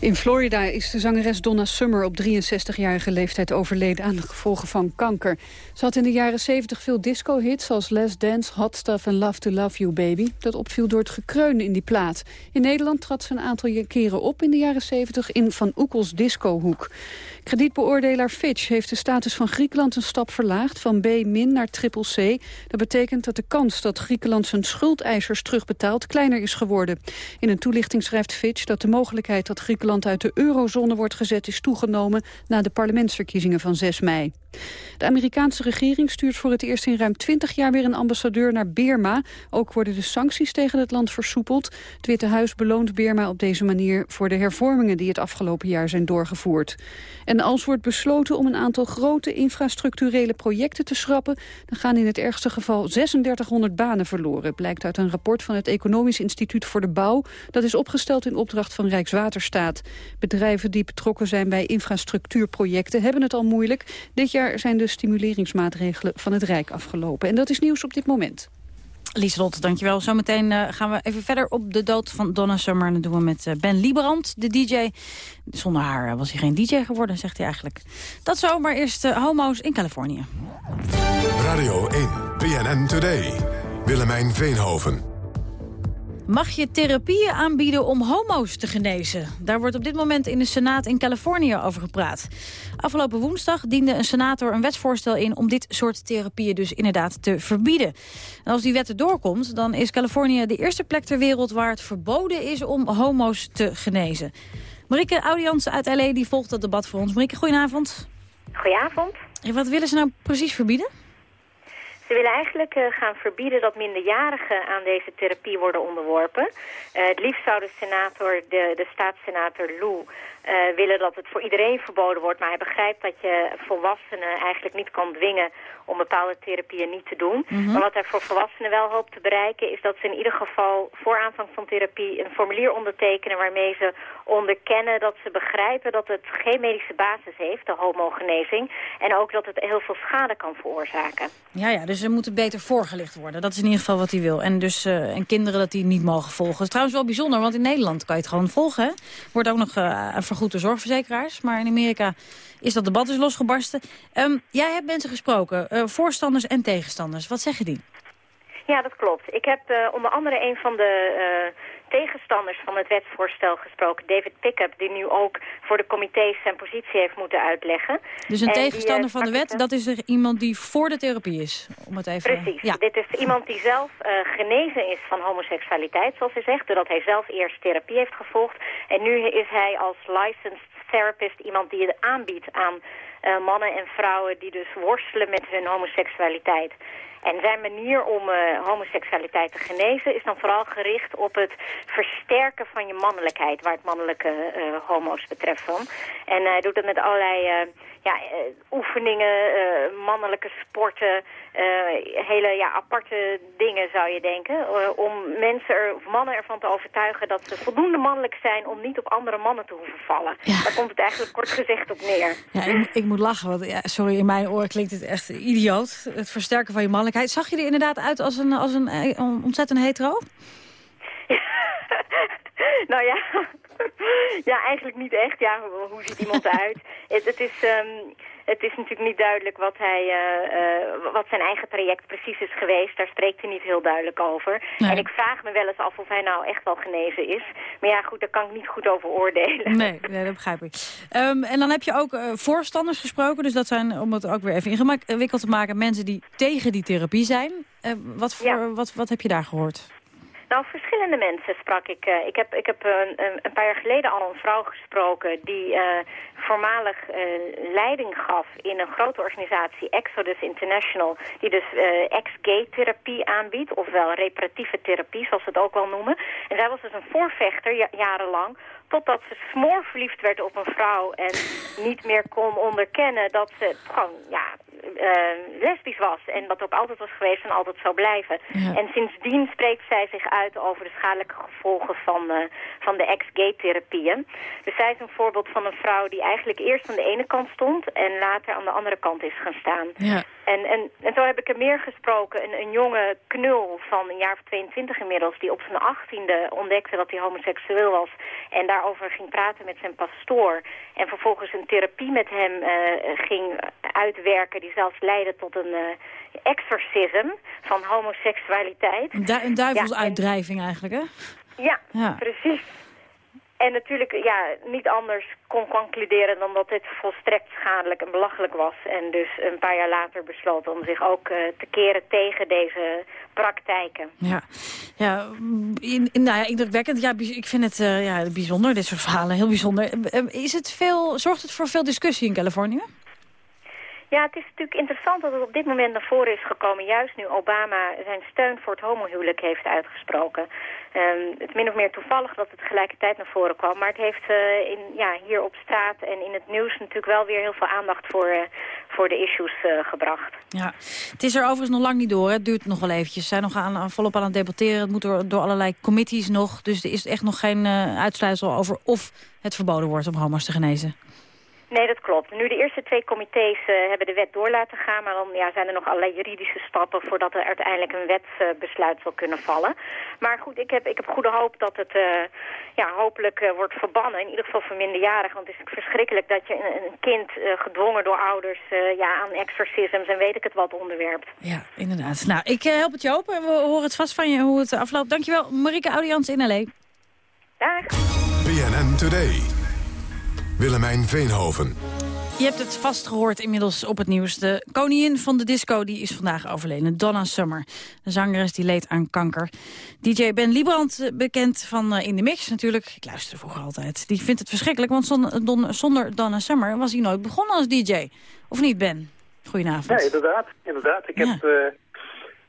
Speaker 1: In Florida is de zangeres Donna Summer op 63-jarige leeftijd overleden aan de gevolgen van kanker. Ze had in de jaren 70 veel disco-hits zoals Let's Dance, Hot Stuff en Love to Love You Baby. Dat opviel door het gekreun in die plaat. In Nederland trad ze een aantal keren op in de jaren 70 in Van Oekels discohoek. Kredietbeoordelaar Fitch heeft de status van Griekenland een stap verlaagd van B- naar triple C. Dat betekent dat de kans dat Griekenland zijn schuldeisers terugbetaalt kleiner is geworden. In een toelichting schrijft Fitch dat de mogelijkheid dat Griekenland uit de eurozone wordt gezet is toegenomen na de parlementsverkiezingen van 6 mei. De Amerikaanse regering stuurt voor het eerst in ruim 20 jaar weer een ambassadeur naar Birma. Ook worden de sancties tegen het land versoepeld. Het Witte Huis beloont Birma op deze manier voor de hervormingen die het afgelopen jaar zijn doorgevoerd. En als wordt besloten om een aantal grote infrastructurele projecten te schrappen, dan gaan in het ergste geval 3600 banen verloren, blijkt uit een rapport van het Economisch Instituut voor de Bouw. Dat is opgesteld in opdracht van Rijkswaterstaat. Bedrijven die betrokken zijn bij infrastructuurprojecten hebben het al moeilijk. Dit jaar zijn de stimuleringsmaatregelen van het Rijk afgelopen. En dat is nieuws op dit moment.
Speaker 5: Lieselot, dankjewel. Zometeen eh, gaan we even verder op de dood van Donna Summer. En dat doen we met eh, Ben Lieberand, de DJ. Zonder haar eh, was hij geen DJ geworden, zegt hij eigenlijk. Dat zo, maar eerst homo's in Californië.
Speaker 4: Radio 1. BNN Today. Willemijn Veenhoven.
Speaker 5: Mag je therapieën aanbieden om homo's te genezen? Daar wordt op dit moment in de Senaat in Californië over gepraat. Afgelopen woensdag diende een senator een wetsvoorstel in... om dit soort therapieën dus inderdaad te verbieden. En als die wet erdoor komt, dan is Californië de eerste plek ter wereld... waar het verboden is om homo's te genezen. Marieke Audians uit L.A. die volgt dat debat voor ons. Marieke, goedenavond.
Speaker 20: Goedenavond.
Speaker 5: En wat willen ze nou precies verbieden?
Speaker 20: Ze willen eigenlijk eh, gaan verbieden dat minderjarigen aan deze therapie worden onderworpen. Eh, het liefst zou de senator, de, de staatssenator Lou, eh, willen dat het voor iedereen verboden wordt. Maar hij begrijpt dat je volwassenen eigenlijk niet kan dwingen om bepaalde therapieën niet te doen.
Speaker 21: Mhm.
Speaker 20: Maar wat hij voor volwassenen wel hoopt te bereiken is dat ze in ieder geval voor aanvang van therapie een formulier ondertekenen waarmee ze onderkennen dat ze begrijpen dat het geen medische basis heeft, de homogenezing. En ook dat het heel veel schade kan veroorzaken.
Speaker 5: Ja, ja, dus ze moeten beter voorgelicht worden. Dat is in ieder geval wat hij wil. En, dus, eh, en kinderen dat die niet mogen volgen. Dat is trouwens wel bijzonder, want in Nederland kan je het gewoon volgen. Hè? Wordt ook nog eh, door zorgverzekeraars. Maar in Amerika is dat debat dus losgebarsten. Ehm, jij hebt mensen gesproken, eh, voorstanders en tegenstanders. Wat zeggen die?
Speaker 20: Ja, dat klopt. Ik heb eh, onder andere een van de eh, tegenstanders van het wetsvoorstel gesproken, David Pickup, die nu ook voor de comité's zijn positie heeft moeten uitleggen.
Speaker 5: Dus een
Speaker 20: En die, eh,
Speaker 5: tegenstander van de wet, dat is er iemand die voor de therapie is. Om het even...
Speaker 20: Precies.
Speaker 5: Ja.
Speaker 20: Dit is iemand die zelf eh, genezen is van homoseksualiteit, zoals hij zegt. Doordat hij zelf eerst therapie heeft gevolgd. En nu is hij als licensed therapist iemand die het aanbiedt aan eh, mannen en vrouwen die dus worstelen met hun homoseksualiteit. En zijn manier om eh, homoseksualiteit te genezen is dan vooral gericht op het versterken van je mannelijkheid, waar het mannelijke eh, homo's betreft dan. En hij doet dat met allerlei eh, ja, eh, oefeningen, eh, mannelijke sporten, eh, hele ja, aparte dingen zou je denken. eh, om mensen, er, of mannen ervan te overtuigen dat ze voldoende mannelijk zijn om niet op andere mannen te hoeven vallen. Daar komt het eigenlijk kort gezegd op neer.
Speaker 5: Ja, ik, ik moet lachen, want ja, sorry, in mijn oren klinkt het echt idioot. Het versterken van je mannelijkheid. Zag je er inderdaad uit als een, als een, eh, ontzettend hetero?
Speaker 20: nou ja, ja, eigenlijk niet echt. Ja, hoe, ziet iemand eruit? het, het, is, ehm, het is natuurlijk niet duidelijk wat, hij, eh, eh, wat zijn eigen traject precies is geweest. Daar spreekt hij niet heel duidelijk over.
Speaker 5: Nee.
Speaker 20: En ik vraag me wel eens af of hij nou echt wel genezen is. Maar ja, goed, daar kan ik niet goed over oordelen.
Speaker 5: Nee, nee dat begrijp ik. Ehm, en dan heb je ook eh, voorstanders gesproken. Dus dat zijn, om het ook weer even ingewikkeld te maken... mensen die tegen die therapie zijn. Wat, voor, wat, wat heb je daar gehoord?
Speaker 20: Nou, verschillende mensen sprak ik. eh, ik heb, ik heb een, een, een paar jaar geleden al een vrouw gesproken die eh, voormalig eh, leiding gaf in een grote organisatie, Exodus International, die dus eh, ex-gay therapie aanbiedt, ofwel reparatieve therapie, zoals ze het ook wel noemen. En zij was dus een voorvechter ja- jarenlang, totdat ze smoor verliefd werd op een vrouw en niet meer kon onderkennen dat ze gewoon, ja, uh, lesbisch was. En dat ook altijd was geweest en altijd zou blijven. En sindsdien spreekt zij zich uit over de schadelijke gevolgen van, uh, van de ex-gay-therapieën. Dus zij is een voorbeeld van een vrouw die eigenlijk eerst aan de ene kant stond... en later aan de andere kant is gaan staan.
Speaker 5: Ja.
Speaker 20: En, en, en zo heb ik er meer gesproken. Een, een jonge knul van een jaar of 22 inmiddels... die op zijn achttiende ontdekte dat hij homoseksueel was... en daarover ging praten met zijn pastoor... en vervolgens een therapie met hem uh, ging uitwerken... die zelfs leidde tot een uh, exorcism van homoseksualiteit.
Speaker 5: Een, du een duivelsuitdrijving ja, eigenlijk, hè?
Speaker 20: Ja, ja, precies. En natuurlijk ja, niet anders kon concluderen dan dat dit volstrekt schadelijk en belachelijk was. En dus een paar jaar later besloot om zich ook uh, te keren tegen deze praktijken.
Speaker 5: Ja, ja, in, in, nou ja indrukwekkend. Ja, ik vind het uh, ja, bijzonder, dit soort verhalen, heel bijzonder. Is het veel, zorgt het voor veel discussie in Californië?
Speaker 20: Ja, het is natuurlijk interessant dat het op dit moment naar voren is gekomen. Juist nu Obama zijn steun voor het homohuwelijk heeft uitgesproken. Um, het is min of meer toevallig dat het tegelijkertijd naar voren kwam. Maar het heeft uh, in, ja, hier op straat en in het nieuws natuurlijk wel weer heel veel aandacht voor, uh, voor de issues uh, gebracht.
Speaker 5: Ja, het is er overigens nog lang niet door. Het duurt nog wel eventjes. Ze zijn nog aan, volop aan het debatteren. Het moet door, door allerlei committees nog. Dus er is echt nog geen uitsluitsel over of het verboden wordt om homo's te genezen.
Speaker 20: Nee, dat klopt. Nu de eerste twee comité's uh, hebben de wet door laten gaan, maar dan ja, zijn er nog allerlei juridische stappen voordat er uiteindelijk een wetsbesluit uh, zal kunnen vallen. Maar goed, ik heb, ik heb goede hoop dat het uh, ja, hopelijk wordt verbannen, in ieder geval voor minderjarigen. Want het is verschrikkelijk dat je een, een kind gedwongen door ouders ja, aan exorcisms en weet ik het wat onderwerpt.
Speaker 5: Ja, inderdaad. Nou, ik help het je open en we horen het vast van je hoe het afloopt. Dankjewel, Marike Audians in L.A.
Speaker 20: Dag.
Speaker 4: BNN Today. Willemijn Veenhoven.
Speaker 5: Je hebt het vast gehoord inmiddels op het nieuws. De koningin van de disco die is vandaag overleden, Donna Summer. De zangeres die leed aan kanker. DJ Ben Liebrand, eh, bekend van uh, In The Mix natuurlijk. Ik luister vroeger altijd. Die vindt het verschrikkelijk, want zonder, don, zonder Donna Summer was hij nooit begonnen als DJ. Of niet, Ben? Goedenavond.
Speaker 22: Ja, inderdaad. inderdaad. Ik heb... Uh,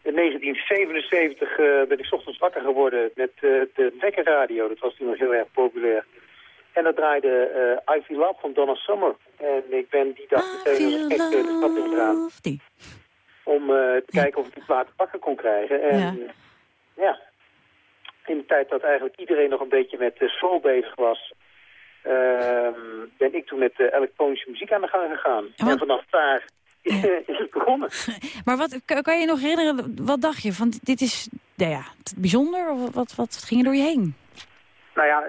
Speaker 22: in 1977 uh, ben ik ochtends wakker geworden met uh, de wekkerradio. Dat was toen nog heel erg populair. En dat draaide uh, Ivy Love van Donna Summer. En ik ben die dag meteen gek de stad in gegaan. Om uh, te kijken of ik die plaat pakken kon krijgen. En ja. ja. in de tijd dat eigenlijk iedereen nog een beetje met uh, soul bezig was... Uh, ben ik toen met elektronische muziek aan de gang gegaan. En, en vanaf daar is, is, het begonnen.
Speaker 5: Maar wat, kan je nog herinneren, wat dacht je? Van dit is nou ja, bijzonder? Of wat, wat ging er door je heen?
Speaker 22: Nou ja,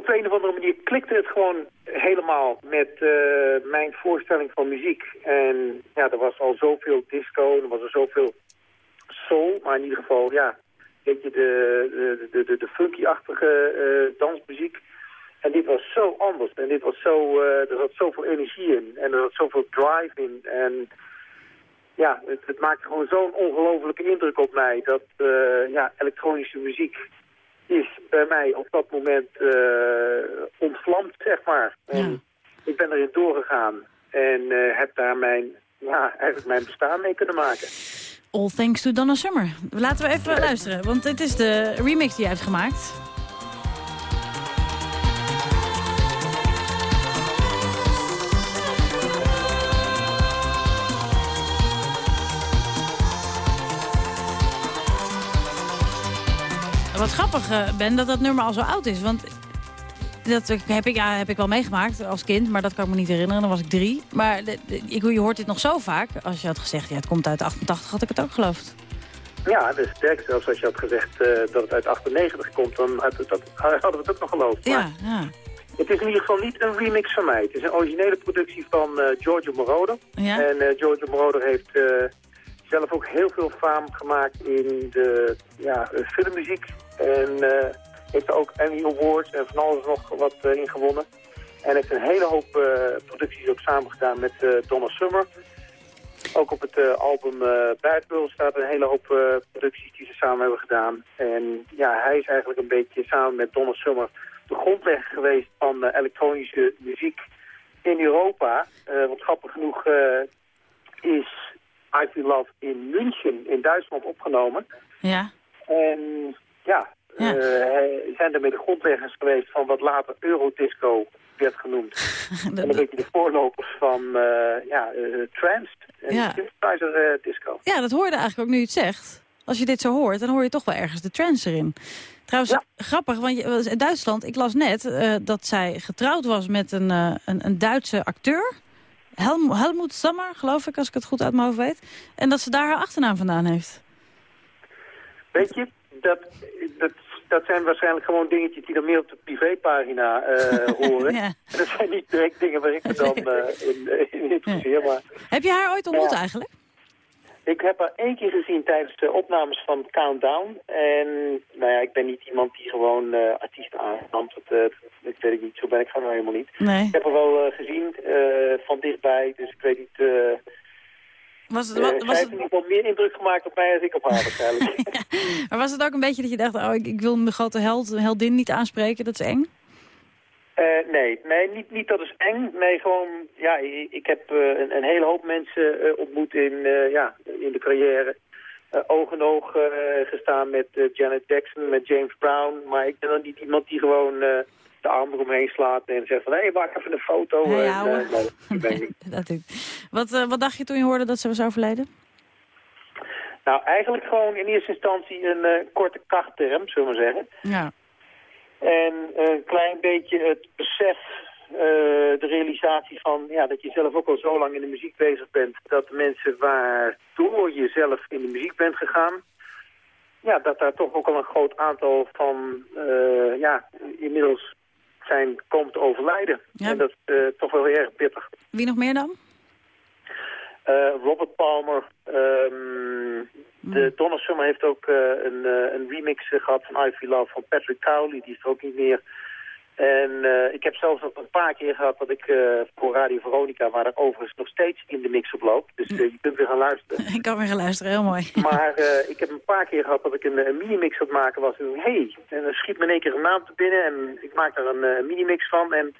Speaker 22: op de een of andere manier klikte het gewoon helemaal met uh, mijn voorstelling van muziek. En ja, er was al zoveel disco, er was er zoveel soul, maar in ieder geval, ja, weet je, de, de, de, de funky-achtige uh, dansmuziek. En dit was zo anders en dit was zo, uh, er zat zoveel energie in en er zat zoveel drive in. En ja, het, het maakte gewoon zo'n ongelofelijke indruk op mij dat ja, elektronische muziek is bij mij op dat moment uh, ontvlamd, zeg maar. En ik ben erin doorgegaan en uh, heb daar mijn, ja, eigenlijk mijn bestaan mee kunnen maken.
Speaker 5: All thanks to Donna Summer. Laten we even luisteren, want dit is de remix die je hebt gemaakt. Wat grappig, uh, Ben, dat dat nummer al zo oud is. Want dat heb ik, ja, heb ik wel meegemaakt als kind, maar dat kan ik me niet herinneren. Dan was ik drie. Maar de, de, ik, je hoort dit nog zo vaak. Als je had gezegd, ja, het komt uit 88, had ik het ook geloofd.
Speaker 22: Ja, is sterk. Zelfs als je had gezegd uh, dat het uit 98 komt, dan had het, dat, hadden we het ook nog geloofd.
Speaker 5: Ja, ja.
Speaker 22: Het is in ieder geval niet een remix van mij. Het is een originele productie van uh, Giorgio Moroder.
Speaker 5: Ja?
Speaker 22: En uh, Giorgio Moroder heeft zelf ook heel veel faam gemaakt in de ja, filmmuziek. En uh, heeft er ook Emmy Awards en van alles nog wat uh, in gewonnen. En heeft een hele hoop uh, producties ook samen gedaan met Donna Summer. Ook op het album Bad Girl staat een hele hoop producties die ze samen hebben gedaan. En ja, hij is eigenlijk een beetje samen met Donna Summer de grondlegger geweest van elektronische muziek in Europa. want grappig genoeg is I Feel Love in München in Duitsland opgenomen.
Speaker 5: Ja.
Speaker 22: En ja, ja. Uh, zijn de grondleggers geweest van wat later Eurodisco werd genoemd. en een beetje de voorlopers van uh, ja, uh, trance en
Speaker 5: Ja.
Speaker 22: synthesizer eh, disco.
Speaker 5: Ja, dat hoorde eigenlijk ook nu je het zegt. Als je dit zo hoort, dan hoor je toch wel ergens de trance erin. Trouwens, grappig, want je, in Duitsland, ik las net eh, dat zij getrouwd was met een, eh, een, een Duitse acteur. Helm, Helmoet Sommer, geloof ik, als ik het goed uit mijn hoofd weet. En dat ze daar haar achternaam vandaan heeft.
Speaker 22: Weet je, dat, dat, dat zijn waarschijnlijk gewoon dingetjes die dan meer op de privépagina eh horen.
Speaker 5: Ja.
Speaker 22: En dat zijn niet direct dingen waar ik me dan eh, in, eh, in interesseer. Maar
Speaker 5: Heb je haar ooit ontmoet
Speaker 22: Ja.
Speaker 5: eigenlijk?
Speaker 22: ik heb haar één keer gezien tijdens de opnames van Countdown. En nou ja, ik ben niet iemand die gewoon artiesten aanneemt. Dat, dat weet ik niet, zo ben ik gewoon helemaal niet.
Speaker 5: Nee.
Speaker 22: Ik heb haar wel gezien van dichtbij, dus ik weet niet...
Speaker 5: Was het, was
Speaker 22: heeft
Speaker 5: het,
Speaker 22: meer indruk gemaakt op mij dan ik op haar waarschijnlijk.
Speaker 5: maar was het ook een beetje dat je dacht, oh, ik, ik wil mijn grote held, heldin niet aanspreken, dat is eng?
Speaker 22: Eh, nee, nee niet, niet dat is eng. Nee, gewoon, ja, ik, heb eh, een, een hele hoop mensen eh, ontmoet in, ja, in de carrière. Oog in oog gestaan met Janet Jackson, met James Brown. Maar ik ben dan niet iemand die gewoon de arm eromheen slaat en zegt van... hé, hey, maak even een foto.
Speaker 5: Nee,
Speaker 22: En, eh, nee, dat ben ik niet.
Speaker 5: Dat. Wat, eh, wat dacht je toen je hoorde dat ze was overleden?
Speaker 22: Nou, eigenlijk gewoon in eerste instantie een eh, korte krachtterm, zullen we maar zeggen.
Speaker 5: Ja.
Speaker 22: En een klein beetje het besef, de realisatie van ja, dat je zelf ook al zo lang in de muziek bezig bent. Dat de mensen waardoor je zelf in de muziek bent gegaan, ja, dat daar toch ook al een groot aantal van ja, inmiddels zijn komt overlijden.
Speaker 5: Ja.
Speaker 22: En dat is eh, toch wel heel erg pittig.
Speaker 5: Wie nog meer dan?
Speaker 22: Eh, Robert Palmer, ehm, de Donna Summer heeft ook eh, een, een remix eh, gehad van Ivy Love van Patrick Cowley, die is er ook niet meer. En eh, ik heb zelfs een paar keer gehad dat ik eh, voor Radio Veronica, waar er overigens nog steeds in de mix op loopt, dus eh, je kunt weer gaan luisteren.
Speaker 5: Ik kan weer gaan luisteren, heel mooi.
Speaker 22: Maar ik heb een paar keer gehad dat ik een, een minimix aan het maken was. En hé, hey, en dan schiet me in één keer een naam te binnen en ik maak daar een minimix van. En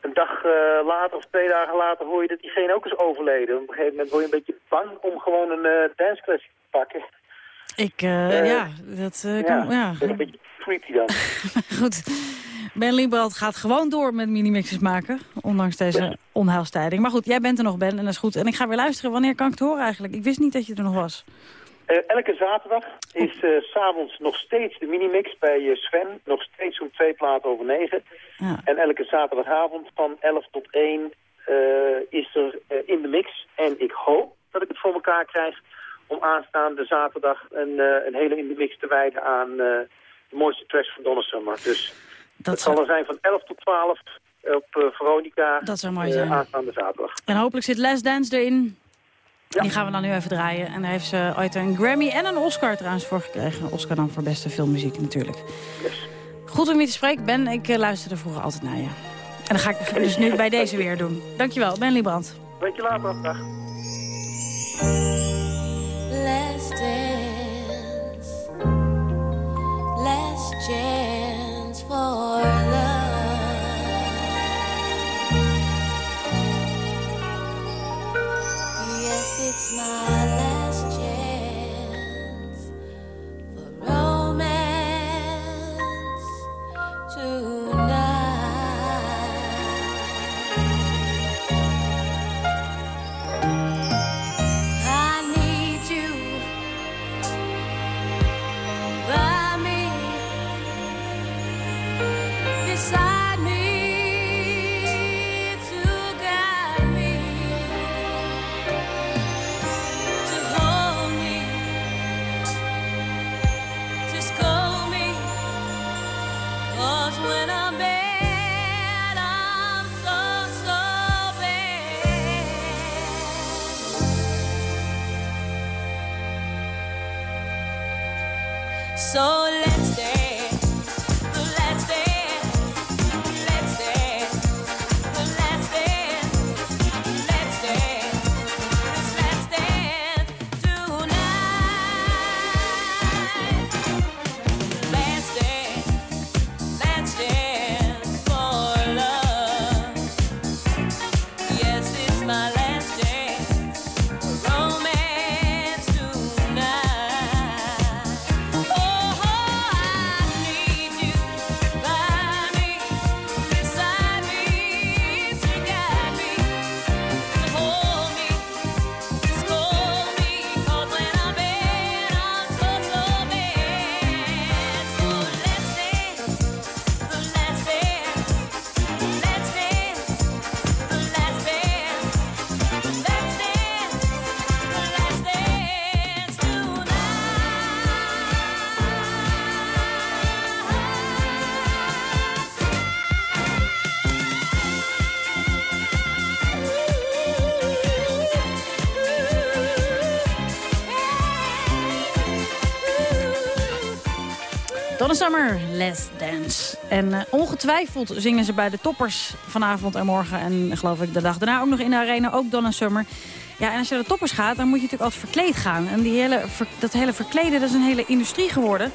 Speaker 22: een dag later of twee dagen later hoor je dat diegene ook is overleden. Op een gegeven moment word je een beetje bang om gewoon een uh, danceclass te pakken.
Speaker 5: Ik, ja, dat kan, ja.
Speaker 22: ja. een beetje creepy dan.
Speaker 5: Goed. Ben Liebrand gaat gewoon door met minimixes maken, ondanks deze onheilstijding. Maar goed, jij bent er nog, Ben, en dat is goed. En ik ga weer luisteren. Wanneer kan ik het horen eigenlijk? Ik wist niet dat je er nog was.
Speaker 22: Uh, elke zaterdag is uh, s'avonds nog steeds de minimix bij uh, Sven. Nog steeds om twee platen over negen.
Speaker 5: Ja.
Speaker 22: En elke zaterdagavond van 11 tot 1 is er in de mix. En ik hoop dat ik het voor elkaar krijg om aanstaande zaterdag een, een hele in de mix te wijden aan de mooiste tracks van Donna Summer. Dus
Speaker 5: dat
Speaker 22: het zal er zijn van 11 tot 12 op Veronica
Speaker 5: dat zou mooi zijn.
Speaker 22: aanstaande zaterdag.
Speaker 5: En hopelijk zit Les Dance erin. Ja. Die gaan we dan nu even draaien. En daar heeft ze ooit een Grammy en een Oscar trouwens voor gekregen. Een Oscar dan voor beste filmmuziek natuurlijk.
Speaker 22: Yes.
Speaker 5: Goed om je te spreken, Ben. Ik luisterde vroeger altijd naar je. En dat ga ik dus nu bij deze weer doen. Dankjewel, Ben Liebrand.
Speaker 22: Weet je later, dag.
Speaker 23: Last dance. Last chance for love. Yes, it's my
Speaker 5: Summer, Let's Dance. En eh, ongetwijfeld zingen ze bij de toppers vanavond en morgen... en geloof ik de dag daarna ook nog in de arena, ook Donna Summer. Ja, en als je naar de toppers gaat, dan moet je natuurlijk altijd verkleed gaan. En die hele, dat hele verkleden, dat is een hele industrie geworden.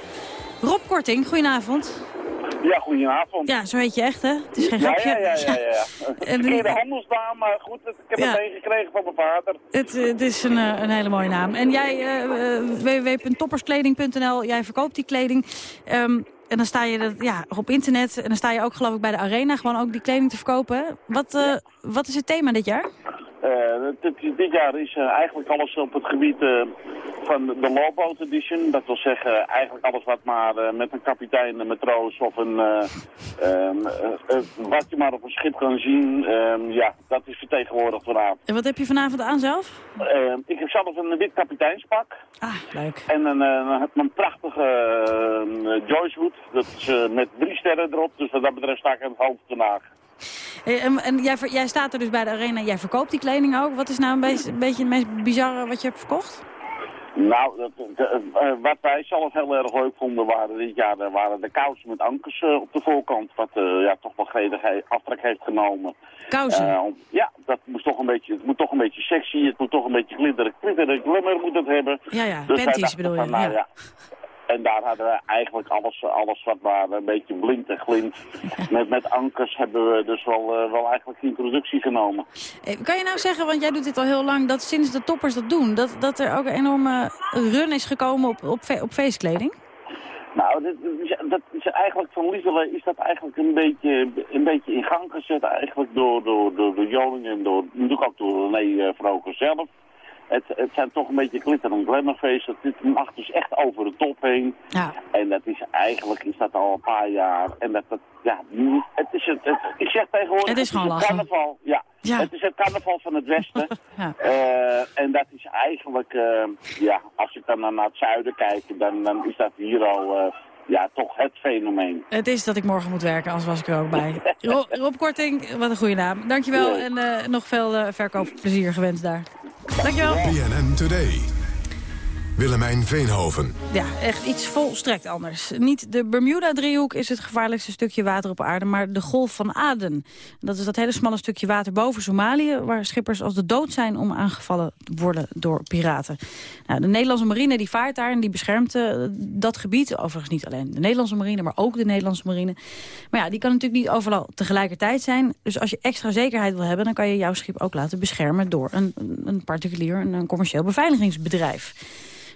Speaker 5: Rob Korting, goedenavond.
Speaker 24: Ja, goedenavond.
Speaker 5: Ja, zo heet je echt, hè? Het is geen
Speaker 24: ja,
Speaker 5: grapje.
Speaker 24: Ja, ja, ja. ja, ja. Handelsbaan, maar goed, ik heb
Speaker 5: Ja.
Speaker 24: het meegekregen van mijn vader.
Speaker 5: Het, het is een, eh, een hele mooie naam. En jij, eh, eh, www.topperskleding.nl, jij verkoopt die kleding. Ehm, en dan sta je dat, ja, op internet en dan sta je ook geloof ik bij de arena gewoon ook die kleding te verkopen. Wat, wat is het thema dit jaar?
Speaker 24: Eh, dit, dit jaar is eh, eigenlijk alles op het gebied eh, van de Lowboat Edition. Dat wil zeggen, eigenlijk alles wat maar met een kapitein, een matroos of een... eh, ehm, eh, eh, wat je maar op een schip kan zien, ehm, ja, dat is vertegenwoordigd vanavond.
Speaker 5: En wat heb je vanavond aan zelf?
Speaker 24: Eh, ik heb zelf een wit kapiteinspak.
Speaker 5: Ah, leuk.
Speaker 24: En een, een prachtige Joyce hoed. Dat is met drie sterren erop. Dus wat dat betreft sta ik aan het hoofd vandaag.
Speaker 5: Eh, En, en jij, staat er dus bij de arena, jij verkoopt die kleding ook. Wat is nou een beetje, een beetje het meest bizarre wat je hebt verkocht?
Speaker 24: Nou, dat, de- eh, wat wij zelf heel erg leuk vonden waren dit jaar waren de kousen met ankers eh, op de voorkant. Wat ja, toch wel gretig aftrek heeft genomen.
Speaker 5: Kousen?
Speaker 24: Ja, dat moest toch een beetje, het moet toch een beetje sexy, het moet toch een beetje glitteren. Glitteren, glimmer moet het hebben.
Speaker 5: Ja, ja,
Speaker 24: Dus
Speaker 5: panties bedoel je,
Speaker 24: van, nou,
Speaker 5: ja.
Speaker 24: ja. En daar hadden we eigenlijk alles, alles wat maar een beetje blinkt en glint. Met, met ankers hebben we dus wel, eh, wel eigenlijk introductie genomen.
Speaker 5: Eh, Kan je nou zeggen, want jij doet dit al heel lang, dat sinds de toppers dat doen, dat, dat er ook een enorme run is gekomen op, op, op feestkleding?
Speaker 24: Nou, dat is, dat is eigenlijk van Liefde is dat eigenlijk een beetje, een beetje in gang gezet. Eigenlijk door, door, door, door Joling en door, natuurlijk ook door René uh, Vroger zelf. Het, het zijn toch een beetje glitter- en glamourfeesten. Dit mag dus echt over de top heen.
Speaker 5: Ja.
Speaker 24: En dat is eigenlijk is dat al een paar jaar. En dat, dat ja, het is het, het, ik zeg tegenwoordig,
Speaker 5: Het is gewoon
Speaker 24: het carnaval. Ja.
Speaker 5: Ja.
Speaker 24: Het is het carnaval van het Westen.
Speaker 5: Ja.
Speaker 24: Eh, en dat is eigenlijk, eh, ja, als ik dan naar naar het zuiden kijk, dan, dan is dat hier al, eh, ja, toch het fenomeen.
Speaker 5: Het is dat ik morgen moet werken, anders was ik er ook bij. Ro- Rob Korting, wat een goede naam. Dankjewel en eh, nog veel eh, verkoopplezier gewenst daar. Dankjewel.
Speaker 4: BNN Today. Willemijn Veenhoven.
Speaker 5: Ja, echt iets volstrekt anders. Niet de Bermuda-driehoek is het gevaarlijkste stukje water op aarde... maar de Golf van Aden. Dat is dat hele smalle stukje water boven Somalië... waar schippers als de dood zijn om aangevallen worden door piraten. Nou, de Nederlandse marine die vaart daar en die beschermt eh, dat gebied. Overigens niet alleen de Nederlandse marine, maar ook de Nederlandse marine. Maar ja, die kan natuurlijk niet overal tegelijkertijd zijn. Dus als je extra zekerheid wil hebben... dan kan je jouw schip ook laten beschermen door een, een particulier... een commercieel beveiligingsbedrijf.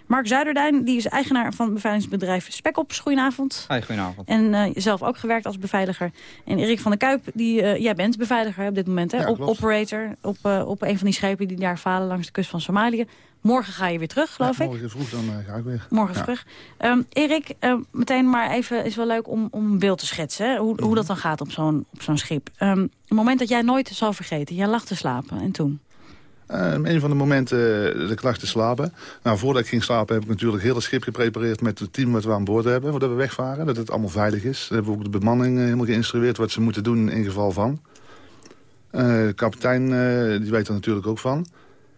Speaker 5: Mark Zuiderdijn die is eigenaar van het beveiligingsbedrijf Spekops. Goedenavond.
Speaker 21: Hi, goedenavond.
Speaker 5: En eh, zelf ook gewerkt als beveiliger. En Erik van der Kuip, die, eh, jij bent beveiliger op dit moment. Hè?
Speaker 21: Ja,
Speaker 5: Op, operator op, eh, op een van die schepen die daar varen langs de kust van Somalië. Morgen ga je weer terug, geloof
Speaker 25: Ja,
Speaker 5: ik.
Speaker 25: Morgen vroeg dan ga ik weer.
Speaker 5: Morgen
Speaker 25: Ja.
Speaker 5: terug. Ehm, Erik, eh, meteen maar even, is wel leuk om, om een beeld te schetsen. Hè? Hoe,
Speaker 25: Mhm.
Speaker 5: hoe dat dan gaat op zo'n op zo'n schip. Ehm, een moment dat jij nooit zal vergeten. Jij lag te slapen. En toen?
Speaker 25: Eh, een van de momenten eh, lag te slapen. Nou, voordat ik ging slapen heb ik natuurlijk heel het schip geprepareerd met het team wat we aan boord hebben. Voordat we wegvaren, dat het allemaal veilig is. Dan hebben we ook de bemanning eh, helemaal geïnstrueerd wat ze moeten doen in geval van. De kapitein die weet er natuurlijk ook van.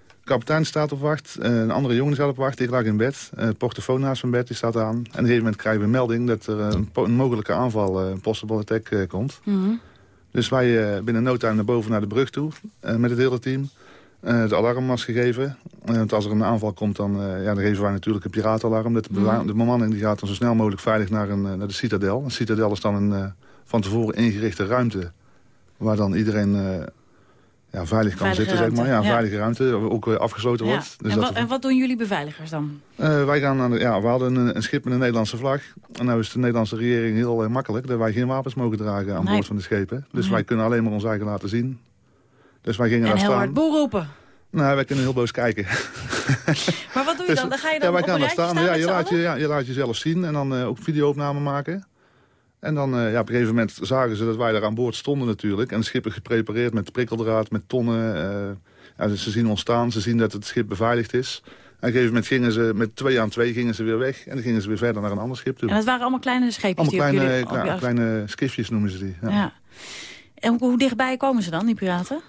Speaker 25: De kapitein staat op wacht, een andere jongen staat op wacht. Ik lag in bed, het portofoon naast mijn bed die staat aan. En op een gegeven moment krijgen we een melding dat er een, mogelijke aanval, een possible attack, komt. Dus wij binnen no time naar boven naar de brug toe met het hele team. Eh het alarm was gegeven. Eh, want als er een aanval komt, dan, eh, ja, dan geven wij natuurlijk een piratenalarm. Dat de,
Speaker 5: Mhm.
Speaker 25: de bemanning die gaat dan zo snel mogelijk veilig naar, een, naar de citadel. Een citadel is dan een van tevoren ingerichte ruimte... waar dan iedereen ja, veilig kan
Speaker 5: Veilige
Speaker 25: zitten, zeg maar. Ja,
Speaker 5: ruimte,
Speaker 25: veilige ruimte, ook afgesloten
Speaker 5: Ja.
Speaker 25: wordt. Dus
Speaker 5: en, wat, en wat doen jullie beveiligers dan?
Speaker 25: wij gaan aan de, ja, we hadden een, een schip met een Nederlandse vlag. En nou is de Nederlandse regering heel makkelijk... dat wij geen wapens mogen dragen aan
Speaker 5: Nee.
Speaker 25: boord van de schepen. Dus
Speaker 5: Nee.
Speaker 25: wij kunnen alleen maar ons eigen laten zien. Dus wij gingen
Speaker 5: En
Speaker 25: daar
Speaker 5: heel
Speaker 25: staan.
Speaker 5: hard boel roepen.
Speaker 25: Nou, wij kunnen heel boos kijken.
Speaker 5: Maar wat doe je
Speaker 25: Dus,
Speaker 5: dan? Dan ga je
Speaker 25: ja,
Speaker 5: dan
Speaker 25: wij
Speaker 5: op een
Speaker 25: staan.
Speaker 5: staan
Speaker 25: Ja, je, laat je, ja, je laat jezelf zien en dan eh, ook videoopname maken. En dan eh, ja, op een gegeven moment zagen ze dat wij daar aan boord stonden natuurlijk. En het schip is geprepareerd met prikkeldraad, met tonnen. eh, ja, dus ze zien ons staan, ze zien dat het schip beveiligd is. En op een gegeven moment gingen ze met twee aan twee gingen ze weer weg. En dan gingen ze weer verder naar een ander schip toe.
Speaker 5: En dat waren allemaal kleine scheepjes
Speaker 25: Allemaal
Speaker 5: die op
Speaker 25: kleine,
Speaker 5: jullie... op
Speaker 25: ja, kleine skifjes noemen ze die. Ja.
Speaker 5: ja. En hoe, hoe dichtbij komen ze dan, die piraten?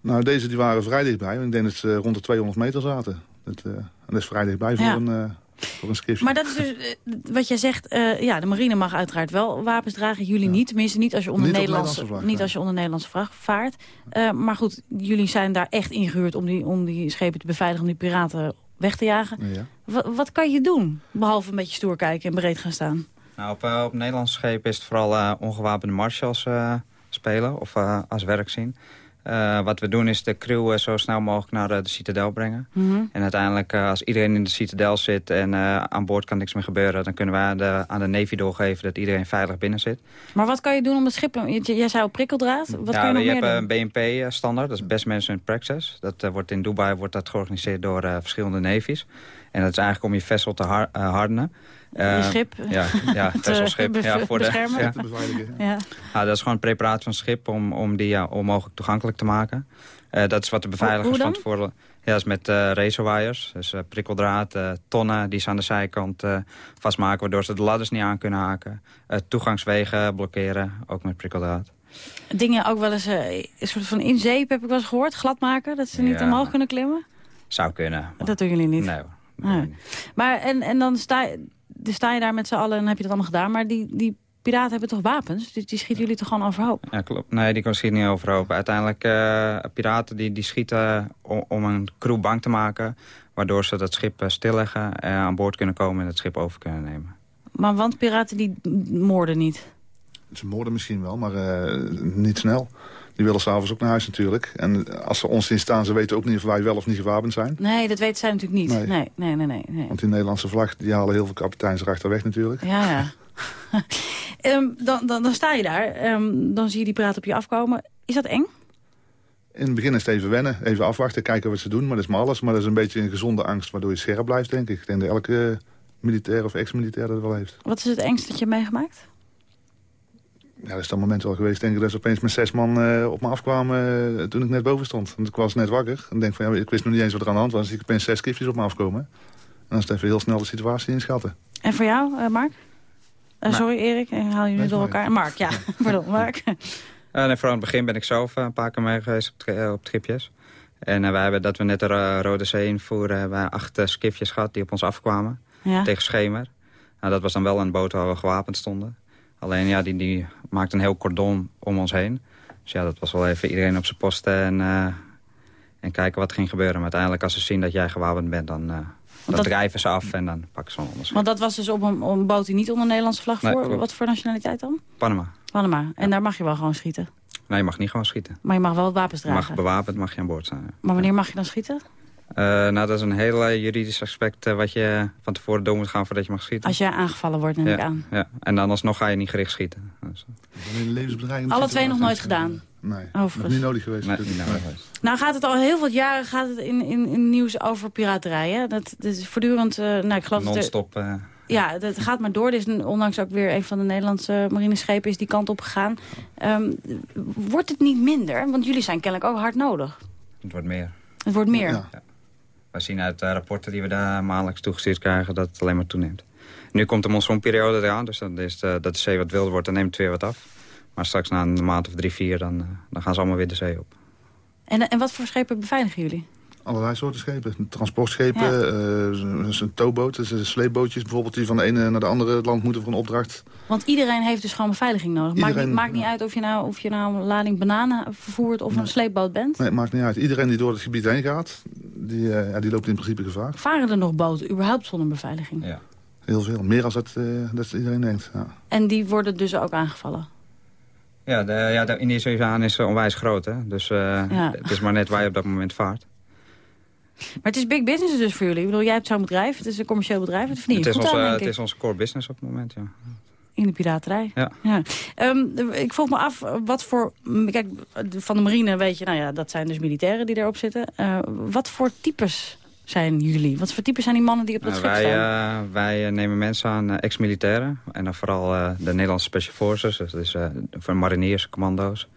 Speaker 25: Nou, deze die waren vrij dichtbij. Ik denk dat ze rond de 200 meter zaten. Dat, eh, en dat is vrij dichtbij voor
Speaker 5: Ja.
Speaker 25: een... eh, Voor een.
Speaker 5: Maar dat is dus eh, wat jij zegt. eh, ja, de marine mag uiteraard wel wapens dragen. Jullie niet. Tenminste, niet als je onder
Speaker 25: Niet
Speaker 5: Nederlandse,
Speaker 25: Nederlandse vlag,
Speaker 5: niet als je onder Nederlandse vlag vaart. Eh, maar goed, jullie zijn daar echt ingehuurd om die, om die schepen te beveiligen, om die piraten weg te jagen.
Speaker 25: Ja.
Speaker 5: Wa- wat kan je doen? Behalve een beetje stoer kijken en breed gaan staan.
Speaker 26: Nou, op, op Nederlandse schepen is het vooral eh, ongewapende marshals eh, spelen of eh, als werk zien. Eh, wat we doen is de crew eh, zo snel mogelijk naar eh, de citadel brengen.
Speaker 5: Mhm.
Speaker 26: En uiteindelijk, als iedereen in de citadel zit en aan boord kan niks meer gebeuren... dan kunnen wij aan de, aan de Navy doorgeven dat iedereen veilig binnen zit.
Speaker 5: Maar wat kan je doen om het schip... Jij zei op prikkeldraad. Wat
Speaker 26: ja,
Speaker 5: kan je nog
Speaker 26: je
Speaker 5: meer
Speaker 26: hebt
Speaker 5: doen?
Speaker 26: een BNP-standaard, dat is Best Management Practice. Dat wordt in Dubai wordt dat georganiseerd door verschillende navies. En dat is eigenlijk om je vessel te har- eh, hardenen. Eh,
Speaker 5: schip.
Speaker 26: Ja, ja
Speaker 5: bev-
Speaker 26: ja, voor de,
Speaker 5: beschermen.
Speaker 26: ja.
Speaker 25: Te beveiligen.
Speaker 5: Ja.
Speaker 26: Nou, dat is gewoon een preparatie van het schip om, om die ja, onmogelijk toegankelijk te maken. Eh, dat is wat de beveiligers van tevoren... Ja, dat is met eh razorwires, dus eh, prikkeldraad, eh, tonnen die ze aan de zijkant eh, vastmaken... waardoor ze de ladders niet aan kunnen haken. Eh, toegangswegen blokkeren, ook met prikkeldraad.
Speaker 5: Dingen ook wel eens een soort van inzeep heb ik wel eens gehoord. Glad maken, dat ze niet
Speaker 26: Ja.
Speaker 5: omhoog kunnen klimmen.
Speaker 26: Zou kunnen.
Speaker 5: Dat doen jullie niet?
Speaker 26: Nee hoor.
Speaker 5: Nee. Maar en, en dan sta je, dan sta je daar met z'n allen en heb je dat allemaal gedaan. Maar die, die piraten hebben toch wapens? Die, die schieten jullie toch gewoon overhoop?
Speaker 26: Ja, klopt. Nee, die kan schieten niet overhoop. Uiteindelijk, eh piraten die, die schieten om, om een crew bang te maken... waardoor ze dat schip eh, stilleggen, eh, aan boord kunnen komen... en het schip over kunnen nemen.
Speaker 5: Maar want piraten die moorden niet.
Speaker 25: Ze moorden misschien wel, maar eh, niet snel. Die willen s'avonds ook naar huis natuurlijk. En als ze ons zien staan, ze weten ook niet of wij wel of niet gewapend zijn.
Speaker 5: Nee, dat weten zij natuurlijk niet.
Speaker 25: Nee.
Speaker 5: Nee, nee, nee, nee. nee.
Speaker 25: Want die Nederlandse vlag, die halen heel veel kapiteins erachter weg natuurlijk.
Speaker 5: Ja, ja. Ehm, dan, dan, dan sta je daar. Ehm, dan zie je die piraten op je afkomen. Is dat eng?
Speaker 25: In het begin is het even wennen, even afwachten, kijken wat ze doen. Maar dat is maar alles. Maar dat is een beetje een gezonde angst, waardoor je scherp blijft, denk ik. Ik denk dat elke militair of ex-militair dat wel heeft.
Speaker 5: Wat is het engst dat je hebt meegemaakt?
Speaker 25: Ja, dat is dat moment wel geweest, denk ik, dat ze opeens met zes man eh, op me afkwamen eh, toen ik net boven stond. Want ik was net wakker en denk van, ja, ik wist nog niet eens wat er aan de hand was. Dus ik opeens zes kipjes op me afkomen. En dan is het even heel snel de situatie inschatten.
Speaker 5: En voor jou, eh, Mark? Eh, sorry, Erik. Ik haal jullie
Speaker 25: Nee,
Speaker 5: door elkaar. Mark, ja. Pardon, Mark.
Speaker 26: Uh, nee, vooral in het begin ben ik zelf een paar keer mee geweest op, op tripjes. En eh, wij hebben, dat we net de Ro- Rode Zee invoeren, hebben wij acht uh, skipjes gehad die op ons afkwamen.
Speaker 5: Ja.
Speaker 26: Tegen schemer. Nou, dat was dan wel een boot waar we gewapend stonden. Alleen ja, die, die maakte een heel cordon om ons heen. Dus ja, dat was wel even iedereen op zijn posten en, uh, en kijken wat ging gebeuren. Maar uiteindelijk als ze zien dat jij gewapend bent, dan, dan
Speaker 5: dat...
Speaker 26: drijven ze af en dan pakken ze anders.
Speaker 5: Want dat was dus op een, op een boot die niet onder Nederlandse vlag
Speaker 26: Nee,
Speaker 5: voor.
Speaker 26: klopt.
Speaker 5: Wat voor nationaliteit dan?
Speaker 26: Panama.
Speaker 5: Panama. En daar mag je wel gewoon schieten.
Speaker 26: Nee, je mag niet gewoon schieten.
Speaker 5: Maar je mag wel wapens
Speaker 26: Je
Speaker 5: dragen.
Speaker 26: mag bewapend mag je aan boord zijn. Ja.
Speaker 5: Maar wanneer mag je dan schieten?
Speaker 26: Uh, nou, dat is een heel uh, juridisch aspect uh, wat je van tevoren door moet gaan voordat je mag schieten.
Speaker 5: Als je aangevallen wordt, neem
Speaker 26: ja,
Speaker 5: ik aan.
Speaker 26: Ja, en dan alsnog ga je niet gericht schieten. Dus.
Speaker 5: Alle twee nog nooit gedaan?
Speaker 25: Nee,
Speaker 5: Overigens.
Speaker 25: nog niet nodig geweest.
Speaker 26: Nee, niet nodig geweest.
Speaker 5: Nou gaat het al heel veel jaren gaat het in, in, in nieuws over piraterij. Hè? Dat, dat is voortdurend, uh, nou ik geloof
Speaker 26: Non-stop.
Speaker 5: Dat er, ja, dat gaat maar door. Er is onlangs ook weer een van de Nederlandse marineschepen is die kant op gegaan. Um, wordt het niet minder? Want jullie zijn kennelijk ook hard nodig.
Speaker 26: Het wordt meer.
Speaker 5: Het wordt meer?
Speaker 26: Ja. We zien uit de rapporten die we daar maandelijks toegestuurd krijgen dat het alleen maar toeneemt. Nu komt de monsoonperiode eraan, dus dan is dat de zee wat wilder wordt, dan neemt het weer wat af. Maar straks na een maand of drie, vier, dan, dan gaan ze allemaal weer de zee op.
Speaker 5: En, en wat voor schepen beveiligen jullie?
Speaker 25: Allerlei soorten schepen. Transportschepen, ja. uh, een towboot, dus sleepbootjes bijvoorbeeld... die van de ene naar de andere land moeten voor een opdracht.
Speaker 5: Want iedereen heeft dus gewoon beveiliging nodig. Iedereen, maakt, niet, maakt niet uit of je, nou, of je nou een lading bananen vervoert of nee. een sleepboot bent?
Speaker 25: Nee, maakt niet uit. Iedereen die door het gebied heen gaat, die, uh, ja, die loopt in principe gevaar.
Speaker 5: Varen er nog boten überhaupt zonder beveiliging?
Speaker 26: Ja.
Speaker 25: Heel veel. Meer dan dat, uh, dat iedereen denkt. Ja.
Speaker 5: En die worden dus ook aangevallen?
Speaker 26: Ja, de, ja de Indische Oceaan is onwijs groot. Hè? Dus uh, ja. het is maar net waar je op dat moment vaart.
Speaker 5: Maar het is big business dus voor jullie. Ik bedoel, jij hebt zo'n bedrijf. Het is een commercieel bedrijf. Het,
Speaker 26: het, is, onze, aan, het is onze core business op het moment, ja.
Speaker 5: In de piraterij.
Speaker 26: Ja.
Speaker 5: ja. Um, ik vroeg me af, wat voor... Kijk, van de marine weet je, nou ja, dat zijn dus militairen die erop zitten. Uh, wat voor types zijn jullie? Wat voor types zijn die mannen die op dat
Speaker 26: nou,
Speaker 5: schip
Speaker 26: wij,
Speaker 5: staan?
Speaker 26: Uh, wij nemen mensen aan, uh, ex-militairen. En dan vooral uh, de Nederlandse Special Forces. Dus, voor mariniers, commando's.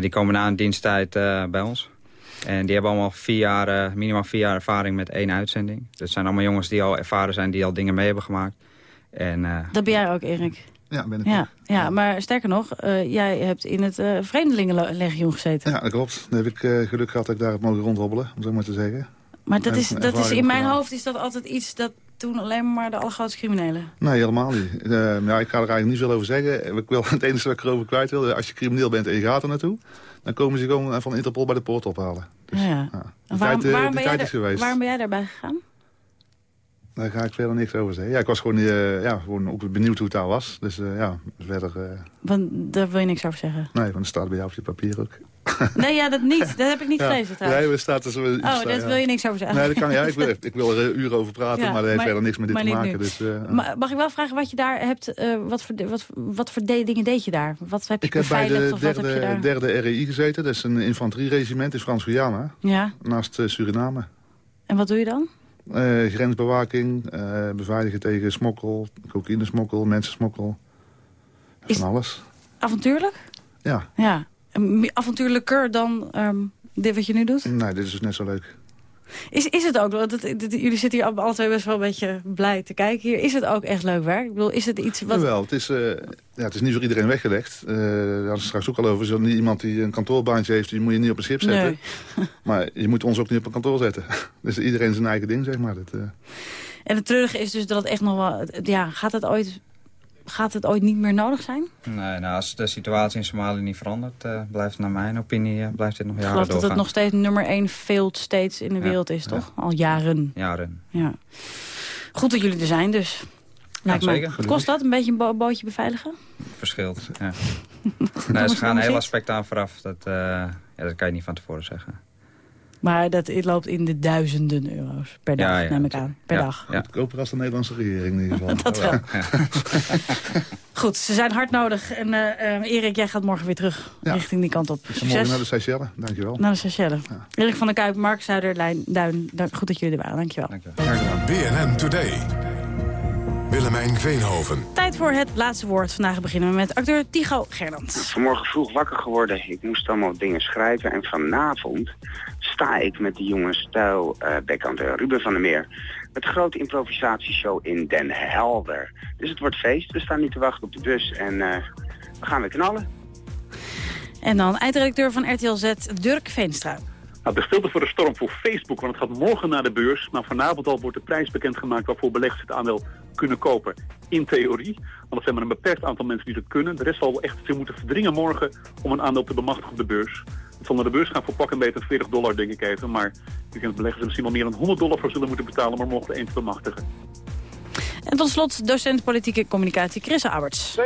Speaker 26: die komen na een diensttijd bij ons. En die hebben allemaal vier jaar, minimaal vier jaar ervaring met één uitzending. Dus het zijn allemaal jongens die al ervaren zijn, die al dingen mee hebben gemaakt. En, uh,
Speaker 5: dat ben jij ook, Erik?
Speaker 25: Ja, ben ik
Speaker 5: ja, ja, maar sterker nog, uh, jij hebt in het uh, Vreemdelingenlegioen gezeten.
Speaker 25: Ja, dat klopt. Dan heb ik uh, geluk gehad dat ik daar heb mogen rondhobbelen, om zo maar te zeggen.
Speaker 5: Maar dat is, dat is in mijn hoofd is dat altijd iets dat doen alleen maar de allergrootste criminelen?
Speaker 25: Nee, helemaal niet. Eh, ja, ik ga er eigenlijk niet veel over zeggen. Ik wil, het enige wat ik erover kwijt wil, als je crimineel bent en je gaat er naartoe... dan komen ze gewoon van Interpol bij de poort ophalen.
Speaker 5: ja, ja.
Speaker 25: Die
Speaker 5: En waarom,
Speaker 25: tijd, eh,
Speaker 5: waarom
Speaker 25: die
Speaker 5: ben jij
Speaker 25: tijd is geweest.
Speaker 5: waarom ben jij daarbij gegaan?
Speaker 25: Daar ga ik verder niks over zeggen. Ja, ik was gewoon, eh, ja, gewoon ook benieuwd hoe het daar was. Dus eh, ja, verder...
Speaker 5: Want daar wil je niks over zeggen.
Speaker 25: nee, want het staat bij jou op je papier ook.
Speaker 5: Nee, ja, dat niet. Dat heb ik niet
Speaker 25: Ja.
Speaker 5: gelezen trouwens.
Speaker 25: Nee, er staat dus,
Speaker 5: Oh, daar wil je niks over zeggen.
Speaker 25: Nee, dat kan ja. Ik wil, ik wil er eh, uren over praten,
Speaker 5: Ja,
Speaker 25: maar dat heeft
Speaker 5: maar-
Speaker 25: verder niks met dit
Speaker 5: maar
Speaker 25: te maken. Dus, eh,
Speaker 5: Ma- Mag ik wel vragen wat je daar hebt, eh, wat, voor, wat, wat voor de- dingen deed je daar? Wat heb je
Speaker 25: ik heb bij de derde, derde REI gezeten. Dat is een infanterieregiment in Frans-Guyana.
Speaker 5: Ja,
Speaker 25: Naast Suriname.
Speaker 5: en wat doe je dan?
Speaker 25: Grensbewaking, beveiligen tegen smokkel, cocaïnesmokkel, mensensmokkel. Van alles.
Speaker 5: Avontuurlijk?
Speaker 25: Ja,
Speaker 5: Ja. Avontuurlijker dan ehm, dit wat je nu doet?
Speaker 25: nee, dit is dus net zo leuk.
Speaker 5: Is, is het ook, het- jullie zitten hier alle twee best wel een beetje blij te kijken hier. Is het ook echt leuk werk? Ik bedoel, is het iets wat...
Speaker 25: Jawel, het is, eh, ja, het is niet voor iedereen weggelegd. Eh daar hadden straks ook al over. Zo niet iemand die een kantoorbaantje heeft, die moet je niet op een schip zetten.
Speaker 5: Nee.
Speaker 25: Maar je moet ons ook niet op een kantoor zetten. dus iedereen zijn eigen ding, zeg maar. Dat, eh,
Speaker 5: En het treurige is dus dat het echt nog wel... Ja, gaat het ooit, gaat het ooit niet meer nodig zijn?
Speaker 26: Nee, nou, als de situatie in Somalië niet verandert, eh, blijft naar mijn opinie eh, blijft dit nog
Speaker 5: Ik
Speaker 26: jaren
Speaker 5: geloof dat het
Speaker 26: doorgaan.
Speaker 5: nog steeds nummer één failed steeds in de
Speaker 26: Ja,
Speaker 5: wereld is, toch? Al jaren.
Speaker 26: Jaren.
Speaker 5: Ja. Goed dat jullie er zijn, dus. Lijkt me.
Speaker 26: zeker.
Speaker 5: Wat kost dat, een beetje een bo- bootje beveiligen?
Speaker 26: Verschilt, ja. Nee, ze gaan een heel aspect aan vooraf. Dat, eh, ja, dat kan je niet van tevoren zeggen.
Speaker 5: Maar dat het loopt in de duizenden euro's per dag,
Speaker 25: Ja, ja,
Speaker 5: neem ik aan. Per
Speaker 25: ja,
Speaker 5: dag.
Speaker 25: Goedkoper als de Nederlandse regering in ieder geval.
Speaker 5: Dat wel. Goed, ze zijn hard nodig. En eh, eh, Erik, jij gaat morgen weer terug
Speaker 25: Ja.
Speaker 5: richting die kant op.
Speaker 25: Ga morgen naar de
Speaker 5: Succes
Speaker 25: Seychelles, dankjewel.
Speaker 5: naar de Seychelles. Erik van der Kuip, Mark Zuiderlijn, Duin. dank- Goed dat jullie er waren, dankjewel.
Speaker 4: BNN Today. Willemijn Veenhoven.
Speaker 5: Tijd voor het laatste woord. Vandaag beginnen we met acteur Tigo Gernand.
Speaker 27: Vanmorgen vroeg wakker geworden. Ik moest allemaal dingen schrijven. En vanavond sta ik met de jonge stijl eh bekant Ruben van der Meer. Met een grote improvisatieshow in Den Helder. Dus het wordt feest. We staan nu te wachten op de bus. En eh, we gaan weer knallen.
Speaker 5: En dan eindredacteur van RTL Z, Dirk Veenstra.
Speaker 28: Nou, de stilte voor de storm voor Facebook, want het gaat morgen naar de beurs. Maar vanavond al wordt de prijs bekendgemaakt waarvoor beleggers het aandeel kunnen kopen. In theorie, want het zijn maar een beperkt aantal mensen die dat kunnen. De rest zal echt veel moeten verdringen morgen om een aandeel te bemachtigen op de beurs. Het zal naar de beurs gaan voor pak en beter 40 dollar, denk ik even. Maar u kunt beleggers er misschien wel meer dan 100 dollar voor zullen moeten betalen... maar de één te bemachtigen.
Speaker 5: En tot slot docent politieke communicatie Chris Alberts.
Speaker 22: 62%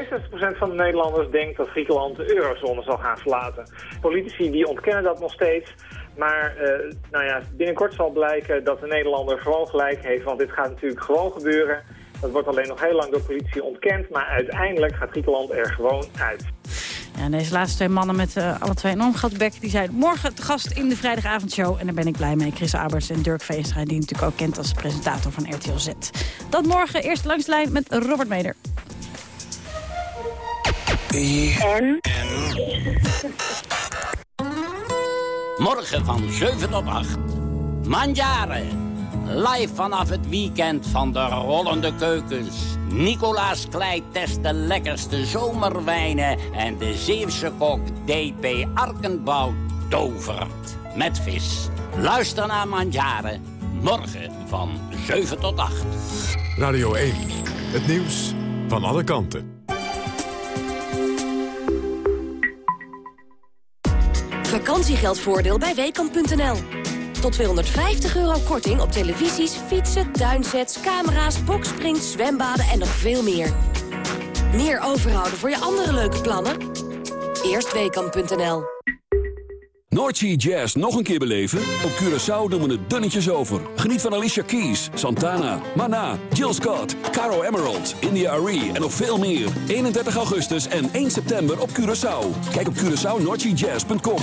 Speaker 22: van de Nederlanders denkt dat Griekenland de eurozone zal gaan verlaten. Politici die ontkennen dat nog steeds. Maar eh, nou ja, binnenkort zal blijken dat de Nederlander gewoon gelijk heeft. Want dit gaat natuurlijk gewoon gebeuren. Dat wordt alleen nog heel lang door politici ontkend. Maar uiteindelijk gaat Griekenland er gewoon uit.
Speaker 5: Ja, deze laatste twee mannen met eh, alle twee enorm grote bek... die zijn morgen te gast in de vrijdagavondshow. En daar ben ik blij mee. Chris Alberts en Dirk Veenstra... die je natuurlijk ook kent als presentator van RTL Z. Dat morgen eerst langs de lijn met Robert Meder.
Speaker 21: En? Morgen van 7 tot 8. Manjaren. Live vanaf het weekend van de rollende keukens. Nicolaas Klei test de lekkerste zomerwijnen. En de Zeeuwse kok D.P. Arkenbout tovert. Met vis. Luister naar Manjaren. Morgen van 7 tot 8.
Speaker 4: Radio 1. Het nieuws van alle kanten.
Speaker 16: Vakantiegeldvoordeel bij Weekamp.nl. Tot 250 euro korting op televisies, fietsen, tuinsets, camera's, boksprings, zwembaden en nog veel meer. Meer overhouden voor je andere leuke plannen? Eerst Weekamp.nl.
Speaker 29: Noordsea Jazz nog een keer beleven? Op Curaçao doen we het dunnetjes over. Geniet van Alicia Keys, Santana, Mana, Jill Scott, Caro Emerald, India Arie en nog veel meer. 31 augustus en 1 september op Curaçao. Kijk op CuraçaoNoordseaJazz.com.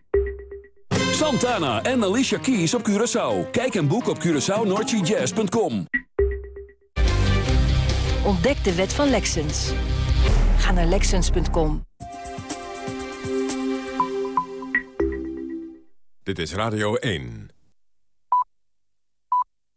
Speaker 29: Santana en Alicia Keys op Curaçao. Kijk en boek op CuraçaoNoordseaJazz.com.
Speaker 30: Ontdek de wet van Lexens. Ga naar Lexens.com.
Speaker 4: Dit is Radio 1.